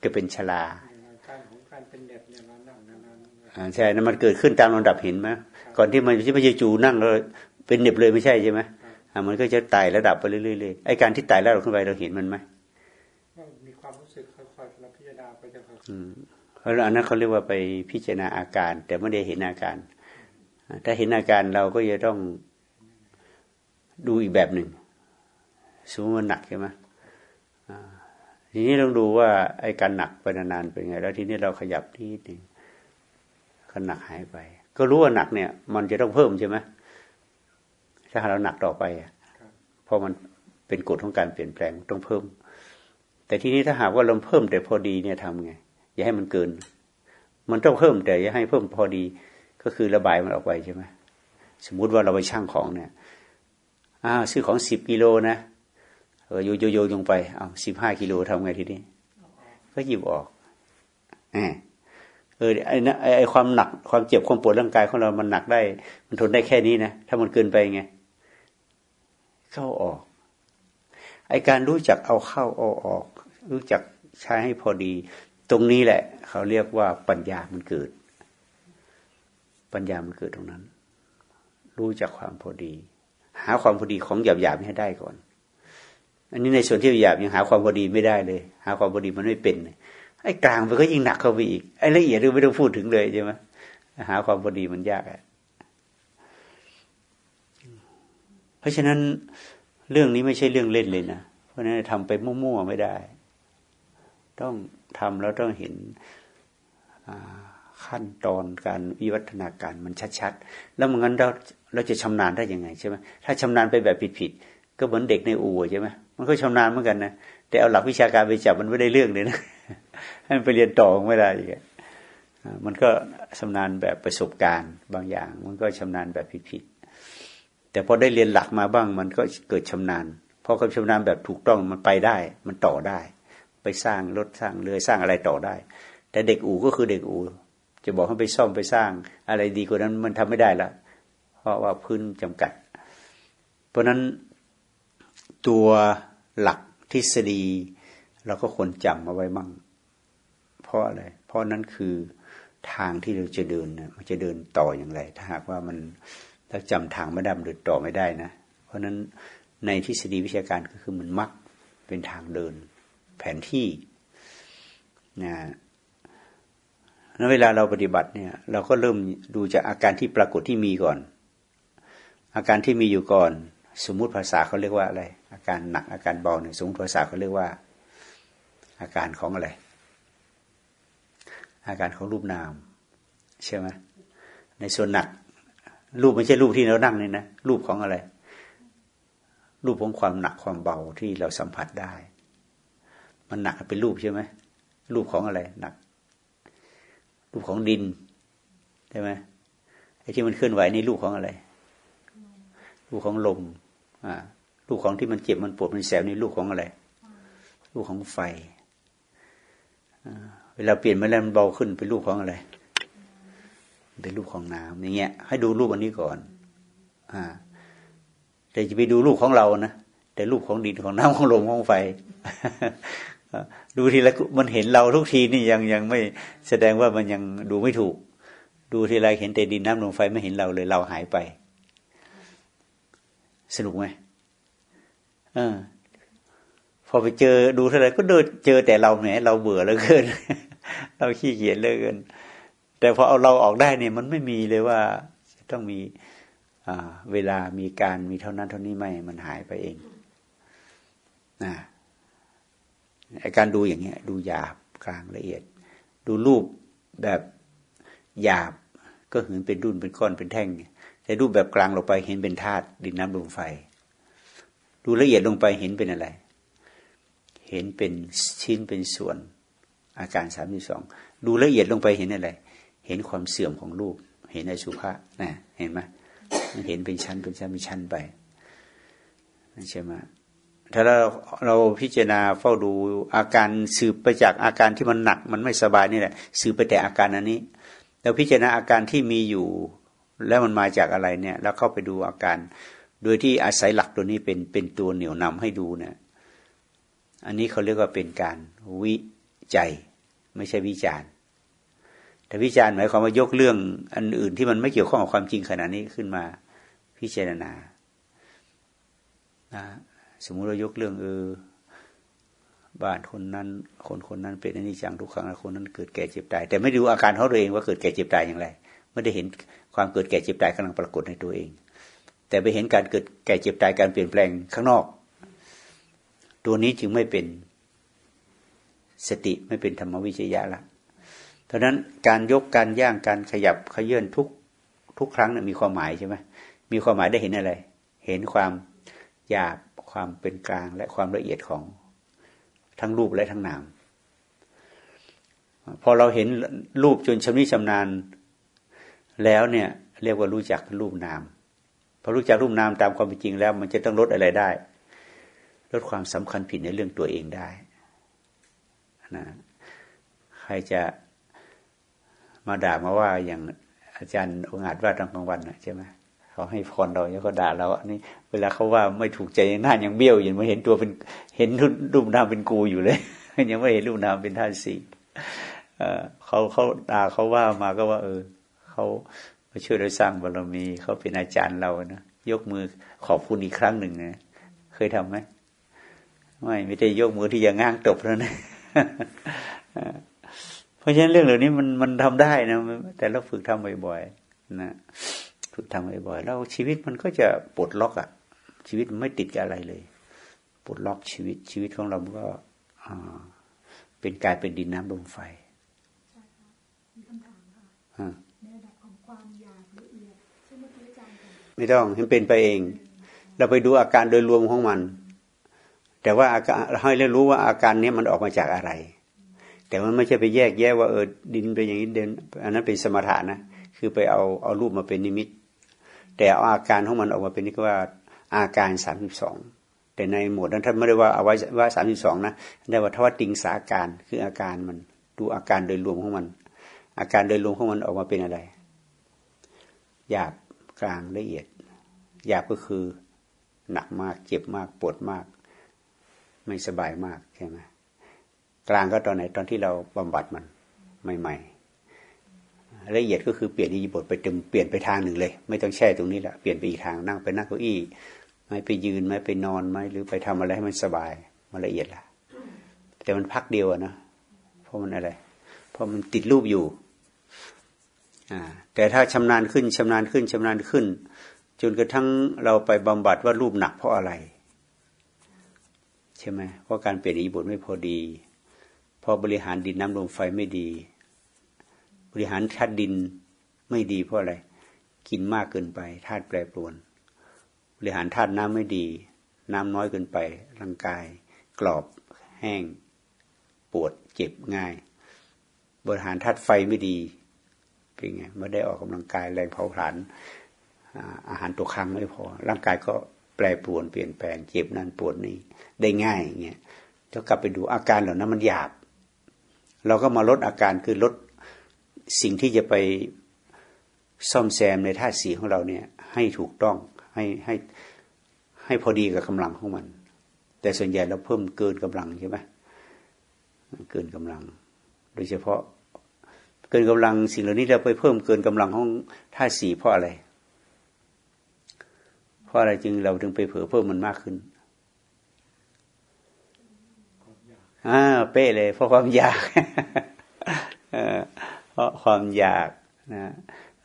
ก็เป็นชราอาการของการเป็นเด็บเนี่ยเรานั่งนานๆอ่าใช่นั่นมันเกิดขึ้นตามลำดับเห็นไหมก่อนที่มันที่มันจะจูนั่งแล้วเป็นเหน็บเลยไม่ใช่ใช่ไหมอ่ามันก็จะไต่ระดับไปเรื่อยๆไอ้การที่ไต่ระดับขึ้นไปเราเห็นมันไหมก็มีความรู้สึกค่อยๆเราพิจารณาไปจะค่อยอืมเพราะอันนั้นเขาเรียกว่าไปพิจารณาอาการ แต่ไม่ได้เห็นอาการอ่า ถ้าเห็นอาการเราก็จะต้องดูอีกแบบหนึ่งสมมติมันหนักใช่ไหมทีนี้ต้องดูว่าไอ้การหนักไปนานๆเป็นไง แล้วทีนี้เราขยับทีหนึ่งก็หนักหายไป ก็รู้ว่าหนักเนี่ย มันจะต้องเพิ่มใช่ไหมถ้าเราหนักต่อไปอะเพราะมันเป็นกฎของการเปลี่ยนแปลงต้องเพิ่ม แต่ทีนี้ถ้าหากว่าเราเพิ่มแต่พอดีเนี่ยทำไง อย่าให้มันเกิน มันต้องเพิ่มแต่อย่าให้เพิ่มพอดี ก็คือระบายมันออกไปใช่ไหมสมมุติว่าเราไปช่างของเนี่ยอ้าวซื้อของสิบกิโลนะเออโยโยโยลงไปเอาสิบห้ากิโลทำไงทีนี้ ก็หยิบออกเออเออไอ้นะไอ้ความหนักความเจ็บความปวดร่างกายของเรามันหนักได้ มันทนได้แค่นี้นะถ้ามันเกินไปไงเข้าออก ไอ้การรู้จักเอาเข้าเอาออก รู้จักใช้ให้พอดี ตรงนี้แหละ เขาเรียกว่าปัญญามันเกิด ปัญญามันเกิดตรงนั้น รู้จักความพอดี หาความพอดีของหยาบๆให้ได้ก่อน อันนี้ในส่วนที่หยาบยังหาความพอดีไม่ได้เลย หาความพอดีมันไม่เป็นไอ้กลางมันก็ยิ่งหนักเข้าไปอีกไอ้ละเอียดเราไม่ต้องพูดถึงเลยใช่ไหมหาความพอดีมันยากอะเพราะฉะนั้นเรื่องนี้ไม่ใช่เรื่องเล่นเลยนะเพราะฉะนั้นทำไปมั่วๆไม่ได้ ต้องทำแล้วต้องเห็นอ่า ขั้นตอนการวิวัฒนาการมันชัดๆ แล้วมันงั้นเราเราจะชำนาญได้ยังไงใช่ไหมถ้าชำนาญไปแบบผิดๆก็เหมือนเด็กในอู่ใช่ไหมมันก็ชำนาญเหมือนกันนะแต่เอาหลักวิชาการไปจับมันไม่ได้เรื่องเลยนะให้มันไปเรียนต่อไม่ได้อีกมันก็ชำนาญแบบประสบการณ์บางอย่าง มันก็ชำนาญแบบผิดๆแต่พอได้เรียนหลักมาบ้าง มันก็เกิดชำนาญพอความชำนาญแบบถูกต้องมันไปได้ มันต่อได้ ไปสร้างรถสร้างเรือสร้างอะไรต่อได้ แต่เด็กอู่ก็คือเด็กอู่ จะบอกให้ไปซ่อมไปสร้าง อะไรดีกว่านั้นมันทำไม่ได้ละเพราะว่าพื้นจำกัด เพราะนั้นตัวหลักทฤษฎีเราก็ควรจำเอาไว้มั่ง เพราะอะไร เพราะนั้นคือทางที่เราจะเดินนะมันจะเดินต่ออย่างไร ถ้าหากว่ามันถ้าจำทางไม่ได้เดินต่อไม่ได้นะ เพราะนั้นในทฤษฎีวิชาการก็คือมันมักเป็นทางเดิน แผนที่นะ แล้วเวลาเราปฏิบัติเนี่ย เราก็เริ่มดูจากอาการที่ปรากฏที่มีก่อน อาการที่มีอยู่ก่อน สมมุติภาษาเขาเรียกว่าอะไร อาการหนักอาการเบาเนี่ยสมมติภาษาเขาเรียกว่า อาการของอะไร อาการของรูปนามใช่ไหมในส่วนหนัก รูปไม่ใช่รูปที่เรานั่งนี่นะรูปของอะไร รูปของความหนักความเบาที่เราสัมผัสได้ มันหนักเป็นรูปใช่ไหมรูปของอะไรหนัก รูปของดินใช่ไหมไอ้ที่มันเคลื่อนไหวนี่รูปของอะไร รูปของลมอ่ารูปของที่มันเจ็บมันปวดมันแสบนี่รูปของอะไร รูปของไฟเวลาเปลี่ยนมาแล้วมันเบาขึ้นเป็นรูปของอะไร เป็นรูปของน้ำอย่างเงี้ย ให้ดูรูปอันนี้ก่อน อ่าแต่จะไปดูรูปของเรานะแต่รูปของดินของน้ำของลมของไฟ ดูทีละมันเห็นเราทุกทีนี่ยังยังไม่แสดงว่ามันยังดูไม่ถูก ดูทีไรเห็นแต่ดินน้ำลมไฟไม่เห็นเราเลยเราหายไป สนุกไหมอพอไปเจอดูเท่าไรก็เดินเจอแต่เราแหมเราเบื่อแล้วเกิน เราขี้เกียจเหลยเกิน แต่พอเอาเราออกได้เนี่ย มันไม่มีเลยว่าต้องมีเวลามีการมีเท่านั้นเท่านี้ไม่ มันหายไปเองนะ การดูอย่างเงี้ย ดูหยาบกลางละเอียด ดูรูปแบบหยาบก็เห็นเป็นดุนเป็นก้อนเป็นแท่งแต่รูปแบบกลางลงไปเห็นเป็นธาตุดินน้ำลมไฟ ดูละเอียดลงไปเห็นเป็นอะไร เห็นเป็นชิ้นเป็นส่วน อาการสามสิบสองดูละเอียดลงไปเห็นอะไร เห็นความเสื่อมของรูป เห็นในสุภาษนะเห็นไหมเห็นเป็นชั้นเป็นชั้นเป็นชั้นไปใช่ไหม ถ้าเราเราพิจารณาเฝ้าดูอาการสืบไปจากอาการที่มันหนัก มันไม่สบายนี่แหละสืบไปแต่อาการอันนี้เราพิจารณาอาการที่มีอยู่ แล้วมันมาจากอะไรเนี่ยแล้วเข้าไปดูอาการ โดยที่อาศัยหลักตัวนี้เป็นเป็นตัวเหนี่ยวนำให้ดูเนี่ยอันนี้เขาเรียกว่าเป็นการวิจัย ไม่ใช่วิจารณ์แต่วิจารณ์หมายความว่ายกเรื่องอันอื่นที่มันไม่เกี่ยวข้องกับความจริงขนาดนี้ขึ้นมาพิจารณานะ สมมุติเรายกเรื่องเออบ้านคนนั้น คนคนนั้นเป็นอนิจจังทุกครั้งคนนั้นเกิดแก่เจ็บตาย แต่ไม่ดูอาการเขาตัวเองว่าเกิดแก่เจ็บตายอย่างไรไม่ได้เห็นความเกิดแก่เจ็บตายกำลังปรากฏในตัวเอง แต่ไปเห็นการเกิดแก่เจ็บตายการเปลี่ยนแปลงข้างนอก ตัวนี้จึงไม่เป็นสติไม่เป็นธรรมวิจยะละเพราะนั้นการยกการย่างการขยับขยื่นทุกทุกครั้งนะมีความหมายใช่ไหมมีความหมายได้เห็นอะไร เห็นความ หยาบความเป็นกลางและความละเอียดของทั้งรูปและทั้งนาม พอเราเห็นรูปจนชำนิชำนาญแล้วเนี่ย เรียกว่ารู้จักรูปนามพอรู้จักรูปนามตามความเป็นจริงแล้ว มันจะต้องลดอะไรได้ ลดความสำคัญผิดในเรื่องตัวเองได้นะใครจะมาด่ามาว่าอย่างอาจารย์องอาจว่าตอนกลางวันนะใช่ไหม เขาให้พรเราแล้วก็ด่าเราอันนี้ เวลาเขาว่าไม่ถูกใจหน้ายังเบี้ยวอยังไม่เห็นตัวเป็นเห็นรูปนามเป็นกูอยู่เลยยังไม่เห็นรูปนามเป็นท่านสี่เขาเขาด่าเขาว่ามาก็ว่า เออเขามาช่วยเราสร้างบารมีเขาเป็นอาจารย์เรานะยกมือขอบคุณอีกครั้งหนึ่งนะเคยทำไหมไม่ไม่ได้ยกมือที่จะง้างตบแล้วนะเพราะฉะนั้นเรื่องเหล่านี้มันมันทำได้นะแต่เราฝึกทำบ่อยๆนะ ฝึกทำบ่อยๆแล้วชีวิตมันก็จะปลดล็อกอะ่ะ ชีวิตมันไม่ติดกับอะไรเลยปลดล็อกชีวิตชีวิตของเราก็เป็นกายเป็นดินน้ำลมไฟไม่ต้องให้เป็นไปเอง เราไปดูอาการโดยรวมของมัน แต่ว่าอาการให้เรียนรู้ว่าอาการนี้มันออกมาจากอะไร แต่มันไม่ใช่ไปแยกแยะว่าเออดินเป็นอย่างนี้เดินอันนั้นเป็นสมถะนะคือไปเอาเอารูปมาเป็นนิมิต แต่เอาอาการของมันออกมาเป็นนี่ก็ว่าอาการสามสิบสองแต่ในหมวดนั้นท่านไม่ได้ว่าเอาไว้ว่าสามสิบสองนะได้ว่าทวติงสาการคืออาการมันดูอาการโดยรวมของมัน อาการโดยรวมของมันออกมาเป็นอะไรหยาบกลางละเอียดหยาบก็คือหนักมากเจ็บมากปวดมาก ไม่สบายมากใช่ไหมกลางก็ตอนไหนตอนที่เราบำบัดมันใหม่ ๆ ละเอียดก็คือเปลี่ยนอิริบทไปเต็มเปลี่ยนไปทางหนึ่งเลย ไม่ต้องแช่ตรงนี้ละเปลี่ยนไปอีกทางนั่งไปนั่งเก้าอี้ไม่ไปยืนไม่ไปนอนไม่หรือไปทำอะไรให้มันสบายมันละเอียดละแต่มันพักเดียวนะเพราะมันอะไร เพราะมันติดรูปอยู่อ่าแต่ถ้าชำนาญขึ้นชำนาญขึ้นชำนาญขึ้น จนกระทั่งเราไปบำบัดว่ารูปหนักเพราะอะไร ใช่ไหมเพราะการเปลี่ยนอิริบทไม่พอดีพอบริหารดินน้ำลมไฟไม่ดี ริหารธาตุดินไม่ดีเพราะอะไร กินมากเกินไปธาตุแปรปรวน บริหารธาตุน้ำไม่ดี น้ำน้อยเกินไป ร่างกาย กรอบแห้ง ปวดเจ็บง่าย บริหารธาตุไฟไม่ดี เป็นไงไม่ได้ออกกำลังกายแรงเผาผลาญอาหารตัวค้างไม่พอ ร่างกายก็แปรปรวนเปลี่ยนแปลงเจ็บนั่นปวดนี่ได้ง่ายเงี้ยจะกลับไปดูอาการเหล่านั้นมันหยาบ เราก็มาลดอาการคือลด สิ่งที่จะไปซ่อมแซมในธาตุสีของเราเนี่ย ให้ถูกต้องให้ให้ให้พอดีกับกำลังของมัน แต่ส่วนใหญ่เราเพิ่มเกินกำลังใช่ไหมเกินกำลัง โดยเฉพาะเกินกำลังสิ่งเหล่านี้เราไปเพิ่มเกินกำลังของท่าสีเพราะอะไร เพราะอะไรจึงเราถึงไปเผื่อเพิ่มมันมากขึ้นอ่าเป๊ะเลยเพราะความอยาก เพราะความอยากนะ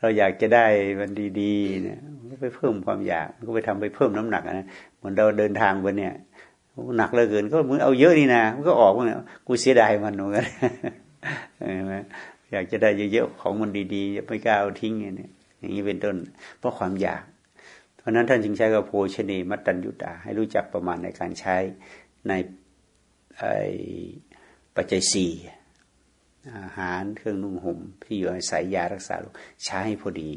เราอยากจะได้มันดีๆเนี่ยก็ไปเพิ่มความอยากก็ไปทำไปเพิ่มน้ำหนักนะเหมือนเราเดินทางไปเนี่ยหนักเหลือเกินก็มึงเอาเยอะนี่นะมันก็ออกมาเนี่ยกูเสียดายมันเหมือนกันอยากจะได้เยอะๆของมันดีๆไม่กล้าเอาทิ้งอย่างนี้อย่างนี้เป็นต้น เพราะความอยาก เพราะนั้นท่านจึงใช้กับโพชนีมัตตัญญุตาให้รู้จักประมาณในการใช้ในปัจจัยสี่ อาหารเครื่องนุ่งห่มที่อยู่อาศัยยารักษาใช้ให้พอดี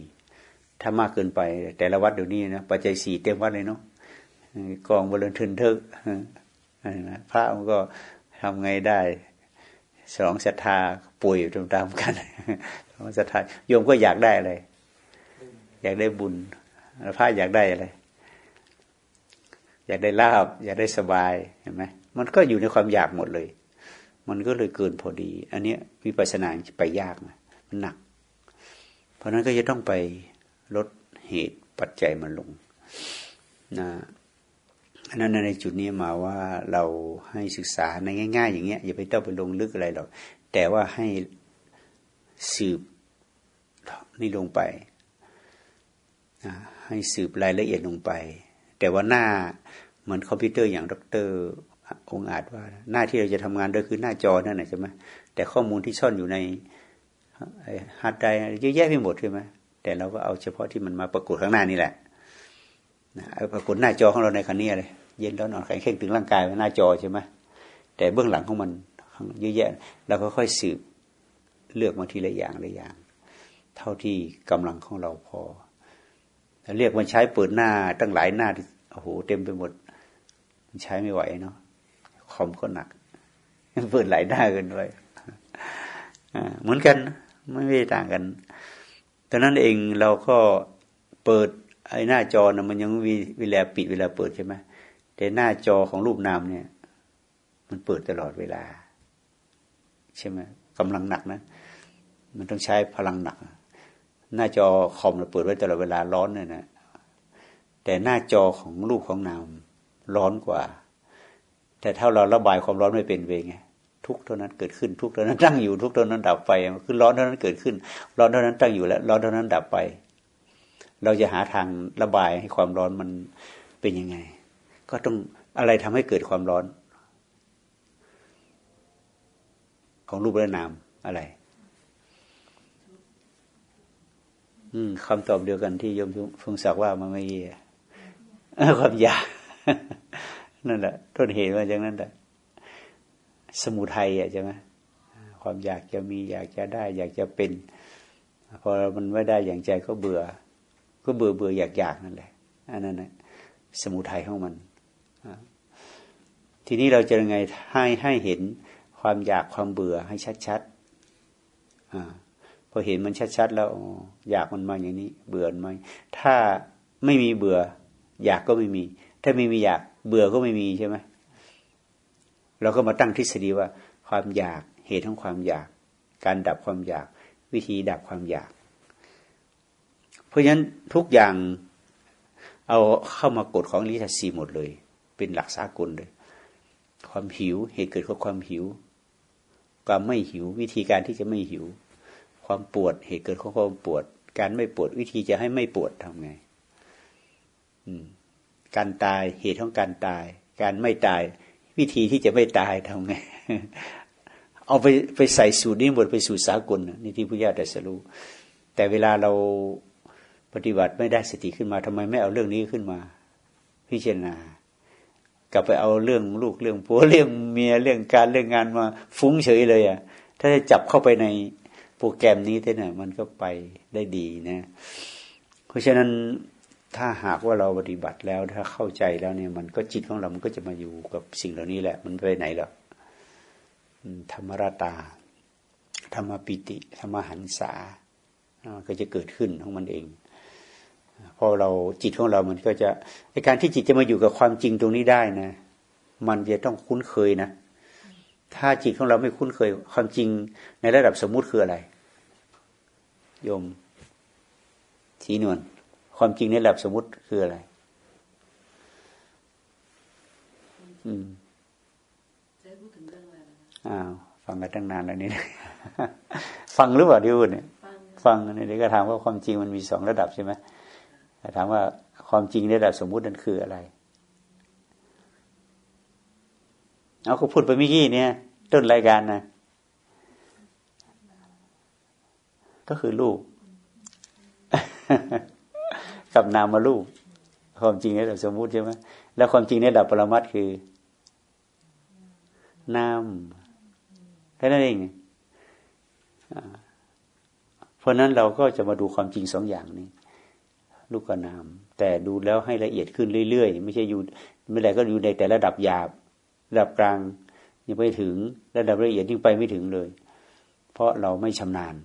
ถ้ามากเกินไป แต่ละวัดเดี๋ยวนี้นะปัจจัยสี่เต็มวัดเลยเนาะกองบริเวณทึนเทิกพระมันก็ทำไงได้สองศรัทธาป่วยตามๆกันสองศรัทธาโยมก็อยากได้อะไรอยากได้บุญพระอยากได้อะไรอยากได้ลาบ อยากได้สบายเห็นไหมมันก็อยู่ในความอยากหมดเลย มันก็เลยเกินพอดี อันนี้วิปัสสนาไปยากนะมันหนัก เพราะนั้นก็จะต้องไปลดเหตุปัจจัยมันลงนะอันนั้นในจุดนี้มาว่าเราให้ศึกษาในง่าย ๆ อย่างเงี้ยอย่าไปต้องไปลงลึกอะไรหรอกแต่ว่าให้สืบนี่ลงไปให้สืบรายละเอียดลงไป แต่ว่าหน้าเหมือนคอมพิวเตอร์อย่างดร องอาจว่า หน้าที่เราจะทำงานโดยคือหน้าจอนั่นแหละใช่ไหมแต่ข้อมูลที่ซ่อนอยู่ในฮาร์ดไดร์เยอะแยะไปหมดใช่ไหมแต่เราก็เอาเฉพาะที่มันมาปรากฏข้างหน้านี่แหละนะปรากฏหน้าจอของเราในคันนี้เลยเย็นร้อนอ่อนแข็งเข่งถึงร่างกายหน้าจอใช่ไหมแต่เบื้องหลังของมันเยอะแยะเราก็ค่อยสืบเลือกมาทีละอย่างละอย่าง เท่าที่กำลังของเราพอเรียกมันใช้เปิดหน้าตั้งหลายหน้าโอ้โหเต็มไปหมด มันใช้ไม่ไหวเนาะ คอมก็หนักเปิดหลายหน้ากันด้วยเหมือนกันไม่ได้ต่างกันตอนนั้นเองเราก็เปิดไอ้หน้าจอนะมันยังมีเวลาปิดเวลาเปิดใช่ไหมแต่หน้าจอของรูปนามเนี่ย มันเปิดตลอดเวลา ใช่ไหมกำลังหนักนะ มันต้องใช้พลังหนัก หน้าจอคอมเราเปิดไว้ตลอดเวลาร้อนเนี่ยนะแต่หน้าจอของรูปของนามร้อนกว่า แต่ถ้าเราระบายความร้อนไม่เป็นเวไงทุกเท่านั้นเกิดขึ้นทุกเท่านั้นตั้งอยู่ทุกเท่านั้นดับไปคือร้อนเท่านั้นเกิดขึ้น ร้อนเท่านั้นตั้งอยู่แล้ว ร้อนเท่านั้นดับไป เราจะหาทางระบายให้ความร้อนมันเป็นยังไง ก็ต้องอะไรทำให้เกิดความร้อน ของรูปและนามอะไร อืมคำตอบเดียวกันที่ยมฟงศักดิ์ว่ามันไม่เย่ความอยาก นั่นแหละต้นเหตุมาจากนั้นแหละสมุทัยอะใช่ไหมความอยากจะมีอยากจะได้ อยากจะเป็น พอมันไม่ได้อย่างใจก็เบื่อ ก็เบื่อเบื่ออยากอยากนั่นแหละอันนั้นนะสมุทัยของมันทีนี้เราจะยังไงให้ให้เห็นความอยากความเบื่อให้ชัดๆอพอเห็นมันชัดๆแล้วอยากมันมาอย่างนี้ เบื่อไหมถ้าไม่มีเบื่อ อยากก็ไม่มี ถ้าไม่มีอยาก เบื่อก็ไม่มีใช่ไหมเราก็มาตั้งทฤษฎีว่า ความอยากเหตุของความอยาก การดับความอยาก วิธีดับความอยาก เพราะฉะนั้นทุกอย่างเอาเข้ามากฎของลิทัสีหมดเลย เป็นหลักสากลเลย ความหิวเหตุเกิดของความหิว ความไม่หิว วิธีการที่จะไม่หิว ความปวดเหตุเกิดของความปวด การไม่ปวดวิธีจะให้ไม่ปวดทำไง การตายเหตุของการตาย การไม่ตาย วิธีที่จะไม่ตายทำไง เอาไปไปใส่สูตรนี้หมดไปสู่สากลนี่ที่พุทธญาต่สรู้แต่เวลาเราปฏิบัติไม่ได้สติขึ้นมาทำไมไม่เอาเรื่องนี้ขึ้นมา พิจารณากลับไปเอาเรื่องลูกเรื่องผัวเรื่องเมียเรื่องการเรื่องงานมา ฟุ้งเฉยเลยอะถ้าจะจับเข้าไปในโปรแกรมนี้เนี่ยมันก็ไปได้ดีนะ เพราะฉะนั้น ถ้าหากว่าเราปฏิบัติแล้วถ้าเข้าใจแล้วเนี่ย มันก็จิตของเรา มันก็จะมาอยู่กับสิ่งเหล่านี้แหละ มันไปไหนหรอกธรรมราตา ธรรมปิติ ธรรมหันษาก็จะเกิดขึ้นของมันเองพอเราจิตของเรา มันก็จะในการที่จิตจะมาอยู่กับความจริงตรงนี้ได้นะ มันจะต้องคุ้นเคยนะ ถ้าจิตของเราไม่คุ้นเคย ความจริงในระดับสมมุติคืออะไร โยมทีนวล ความจริงในระดับสมมติคืออะไร อืมอ้าวฟังกันตั้งนานแล้วนี่ฟังหรือเปล่าดิวเนี่ย ฟังนี่เดี๋ยวก็ถามว่าความจริงมันมีสองระดับใช่ไหมแต่ถามว่าความจริงในระดับสมมุตินั้นคืออะไร เอาก็พูดไปเมื่อกี้เนี่ย ต้นรายการนะก็คือลูก กับนามารูป ความจริงในระดับสมมุติใช่ไหมแล้วความจริงในระดับปรมัตคือ นามแค่นั้นเองเพราะนั้นเราก็จะมาดูความจริงสองอย่างนี้ลูกกับนาม แต่ดูแล้วให้ละเอียดขึ้นเรื่อยๆ ไม่ใช่อยู่ไม่ไรก็อยู่ในแต่ระดับหยาบ ระดับกลางยังไม่ถึงระดับละเอียดยิ่งไปไม่ถึงเลย เพราะเราไม่ชำนาญ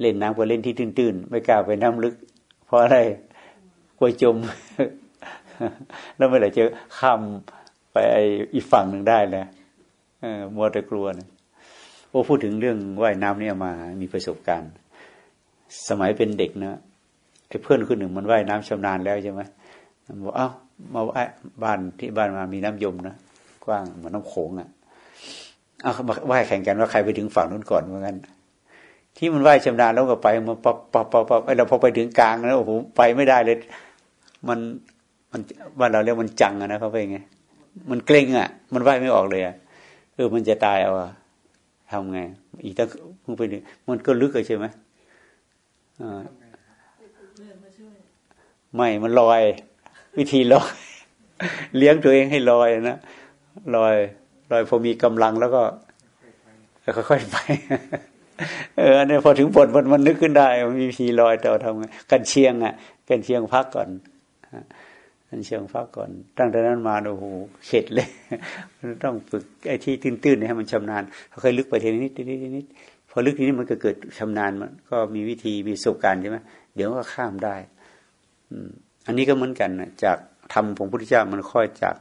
เล่นน้ำก็เล่นที่ตื้นๆ ไม่กล้าไปน้ำลึก เพราะอะไร กลัวจม แล้วเมื่อไหร่จะข้ามไปอีกฝั่งหนึ่งได้เลยมัวแต่กลัวนะโอ้พูดถึงเรื่องว่ายน้ำเนี่ยมา มีประสบการณ์ สมัยเป็นเด็กนะไอ้เพื่อนคนหนึ่งมันว่ายน้ำชำนาญแล้วใช่ไหมมันบอกเอ้ามาว่ายบ้านที่บ้านมามีน้ำยมนะกว้างเหมือนน้ำโขงอะเอามาว่ายแข่งกันว่าใครไปถึงฝั่งนู้นก่อนเหมือนกันที่มันว่ายชำนาญแล้วก็ไปมาปับปับปับปับไอเราพอไปถึงกลางแล้วโอ้โหไปไม่ได้เลย มันมันบ้านเราเรียกมันจังอะนะเขาไปไงมันเกร็งอะ มันว่ายไม่ออกเลยอะเออมันจะตายเอาอะทำไง อีกตั้งมึงไปดึงมันก็ลึกเลยใช่ไหมอ่าไม่มันลอย วิธีลอย เลี้ยงตัวเองให้ลอยนะลอยลอยพอมีกำลังแล้วก็ค่อยๆไป เออเนี่ยพอถึงบทมันมันนึกขึ้นได้ มันมีพีลอยแต่ทำไงกันเชียงอะกันเชียงพักก่อน กันเชียงพักก่อน ตั้งแต่นั้นมาโอ้โหเข็ดเลยต้องฝึกไอ้ที่ตื้นๆให้มันชำนาญค่อยลึกไปทีนิดนิดนิดพอลึกทีนี้มันก็เกิดชำนาญมันก็มีวิธีมีประสบการณ์ใช่ไหมเดี๋ยวก็ข้ามได้ อืมอันนี้ก็เหมือนกันนะจากธรรมของพระพุทธเจ้ามันค่อยจาก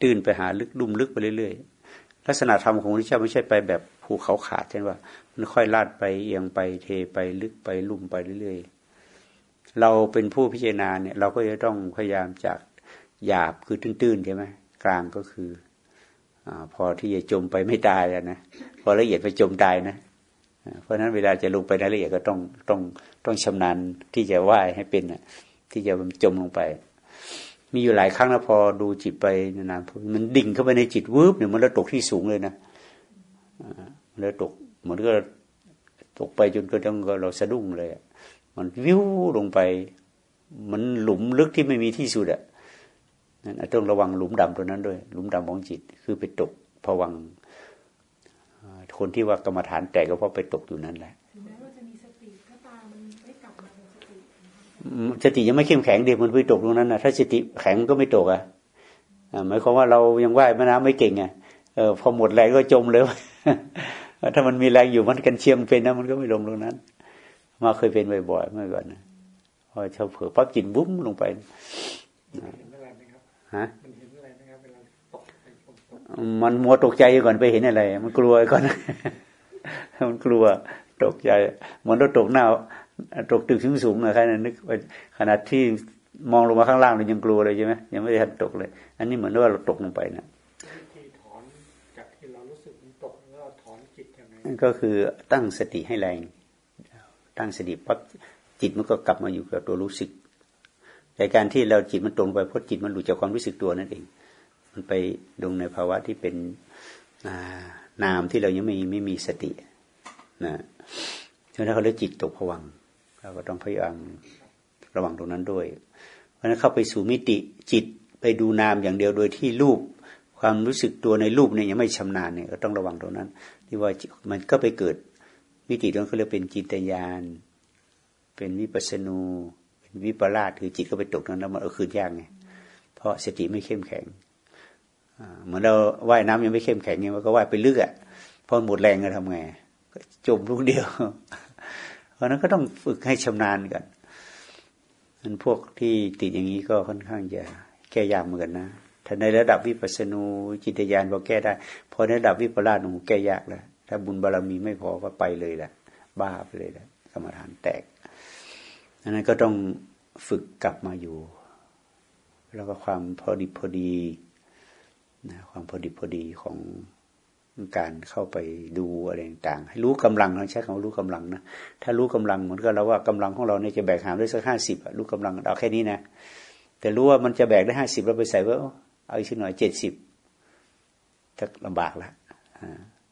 ตื้นไปหาลึกลุ่มลึกไปเรื่อยๆ ลักษณะธรรมของพระพุทธเจ้าไม่ใช่ไปแบบภูเขาขาดใช่ไหมมันค่อยลาดไปเอียงไปเทไปลึกไปลุ่มไปเรื่อยๆ เราเป็นผู้พิจารณาเนี่ย เราก็จะต้องพยายามจากหยาบคือตื้นๆใช่ไหมกลางก็คืออพอที่จะจมไปไม่ตายนะพอละเอียดไปจมตายนะเพราะฉะนั้นเวลาจะลงไปในละเอียดก็ต้องต้องต้องชำนาญที่จะว่ายให้เป็นที่จะจมลงไป มีอยู่หลายครั้งแล้วพอดูจิตไปนานๆมันดิ่งเข้าไปในจิตวืบเนี่ยมันระตกที่สูงเลยนะมันระตกเหมันก็ตกไปจนกระทั่งเราสะดุ้งเลย มันวิวลงไป มันหลุมลึกที่ไม่มีที่สุดอะนั่นต้องระวังหลุมดำตัวนั้นด้วย หลุมดำของจิต คือไปตกผวังคนที่ว่ากรรมฐานแตกก็เพราะไปตกอยู่นั่นแหละสติยังไม่เข้มแข็งเดียวมันไปตกตรงนั้นนะถ้าสติแข็งก็ไม่ตกอะหมายความว่าเรายังว่ายแม่น้ำไม่เก่งอะเออพอหมดแรงก็จมเลย ถ้ามันมีแรงอยู่มันกันเชียงเป็นนะมันก็ไม่ลงตรงนั้น มาเคยเป็นบ่อยๆเมื่อก่อนนะพอเชาเผือปั๊บจิตบุ้มลงไปฮะมันมัวตกใจก่อนไปเห็นอะไร มันกลัวก่อน มันกลัว ตกใจเหมือนเราตกหน้าตกตึกสูงสูงนะครับนึกว่าขนาดที่มองลงมาข้างล่างเรายังกลัวเลยใช่ไหมยังไม่ได้ทันตกเลย อันนี้เหมือนว่าเราตกลงไปนะก็คือตั้งสติให้แรง ตั้งสติปั๊บจิตมันก็กลับมาอยู่กับตัวรู้สึกแต่การที่เราจิตมันตรงไปเพราะจิตมันหลุดจากความรู้สึกตัวนั่นเอง มันไปลงในภาวะที่เป็นนามที่เรายังไม่ไม่มีสตินะฉะนั้นเขาเรียกจิตตกผวังเราก็ต้องพยายามระวังตรงนั้นด้วย เพราะนั้นเข้าไปสู่มิติจิตไปดูนามอย่างเดียวโดยที่รูปความรู้สึกตัวในรูปเนี่ยยังไม่ชำนาญเนี่ยก็ต้องระวังตรงนั้น ที่ว่ามันก็ไปเกิด มิติตรงเขาเรียกเป็นจินตญาณเป็นวิปัสนูเป็นวิปลาสคือจิตก็ไปตกนั้นแล้วมันเอาคืนยากไงเพราะสติไม่เข้มแข็งเหมือนเราว่ายน้ำยังไม่เข้มแข็งไงมันก็ว่ายไปลึกอะพอหมดแรงก็ทำไงก็จมลูกเดียว เพราะนั้นก็ต้องฝึกให้ชำนาญกันนั้นพวกที่ติดอย่างนี้ก็ค่อนข้างจะแก้ยากเหมือนกันนะถ้าในระดับวิปัสสนูจิตญาณพอแก้ได้ พอในระดับวิปลาสหนูแก้ยากแล้ว ถ้าบุญบารรมีไม่พอก็ไปเลยแหละ บ้าไปเลยแหละกรรมฐานแตกอันนั้นก็ต้องฝึกกลับมาอยู่ แล้วก็ความพอดีพอดีนะความพอดีพอดีของการเข้าไปดูอะไรต่างให้รู้กำลังเราใช้คำว่ารู้กำลังนะถ้ารู้กำลังเหมือนกับเราว่ากำลังของเราเนี่ยจะแบกหามได้สักห้าสิบรู้กำลังเอาแค่นี้นะแต่รู้ว่ามันจะแบกได้ห้าสิบเราไปใส่ว่าเอาอีกชิ้นหน่อยเจ็ดสิบจะลำบากละ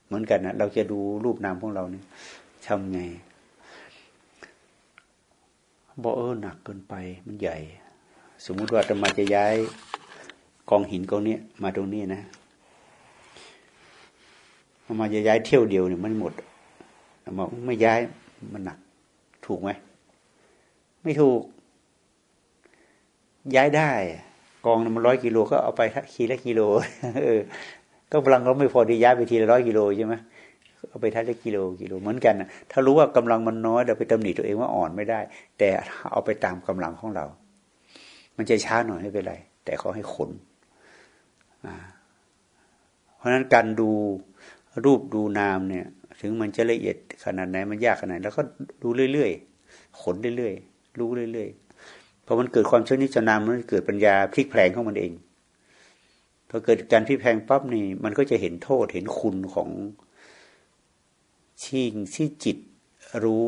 เหมือนกันนะเราจะดูรูปนามของเราเนี่ยทำไงบอกเออหนักเกินไปมันใหญ่ สมมุติว่าจะมาจะย้ายกองหินกองนี้มาตรงนี้นะมาจะย้ายเที่ยวเดียวเนี่ยมันหมดมาไม่ย้ายมันหนัก ถูกไหมไม่ถูก ย้ายได้ กองมันร้อยกิโลก็เอาไปทีละกิโลเออ ก็พลังเราไม่พอที่ย้ายไปทีละร้อยกิโลใช่ไหมเอาไปทัละกิโลกิโลเหมือนกันนะถ้ารู้ว่ากำลังมันน้อยเราไปตำหนิตัวเองว่าอ่อนไม่ได้ แต่เอาไปตามกำลังของเรา มันจะช้าหน่อยไม่เป็นไร แต่เขาให้ขนเพราะฉะนั้นการดูรูปดูนามเนี่ย ถึงมันจะละเอียดขนาดไหนมันยากขนาดไหนแล้วก็ดูเรื่อยๆขนเรื่อยๆรู้เรื่อยๆพอมันเกิดความเชื่อนิจนามมันเกิดปัญญาพลิกแพลงของมันเอง พอเกิดการพลิกแพงปั๊บนี่ มันก็จะเห็นโทษเห็นคุณของสิ่งที่จิตรู้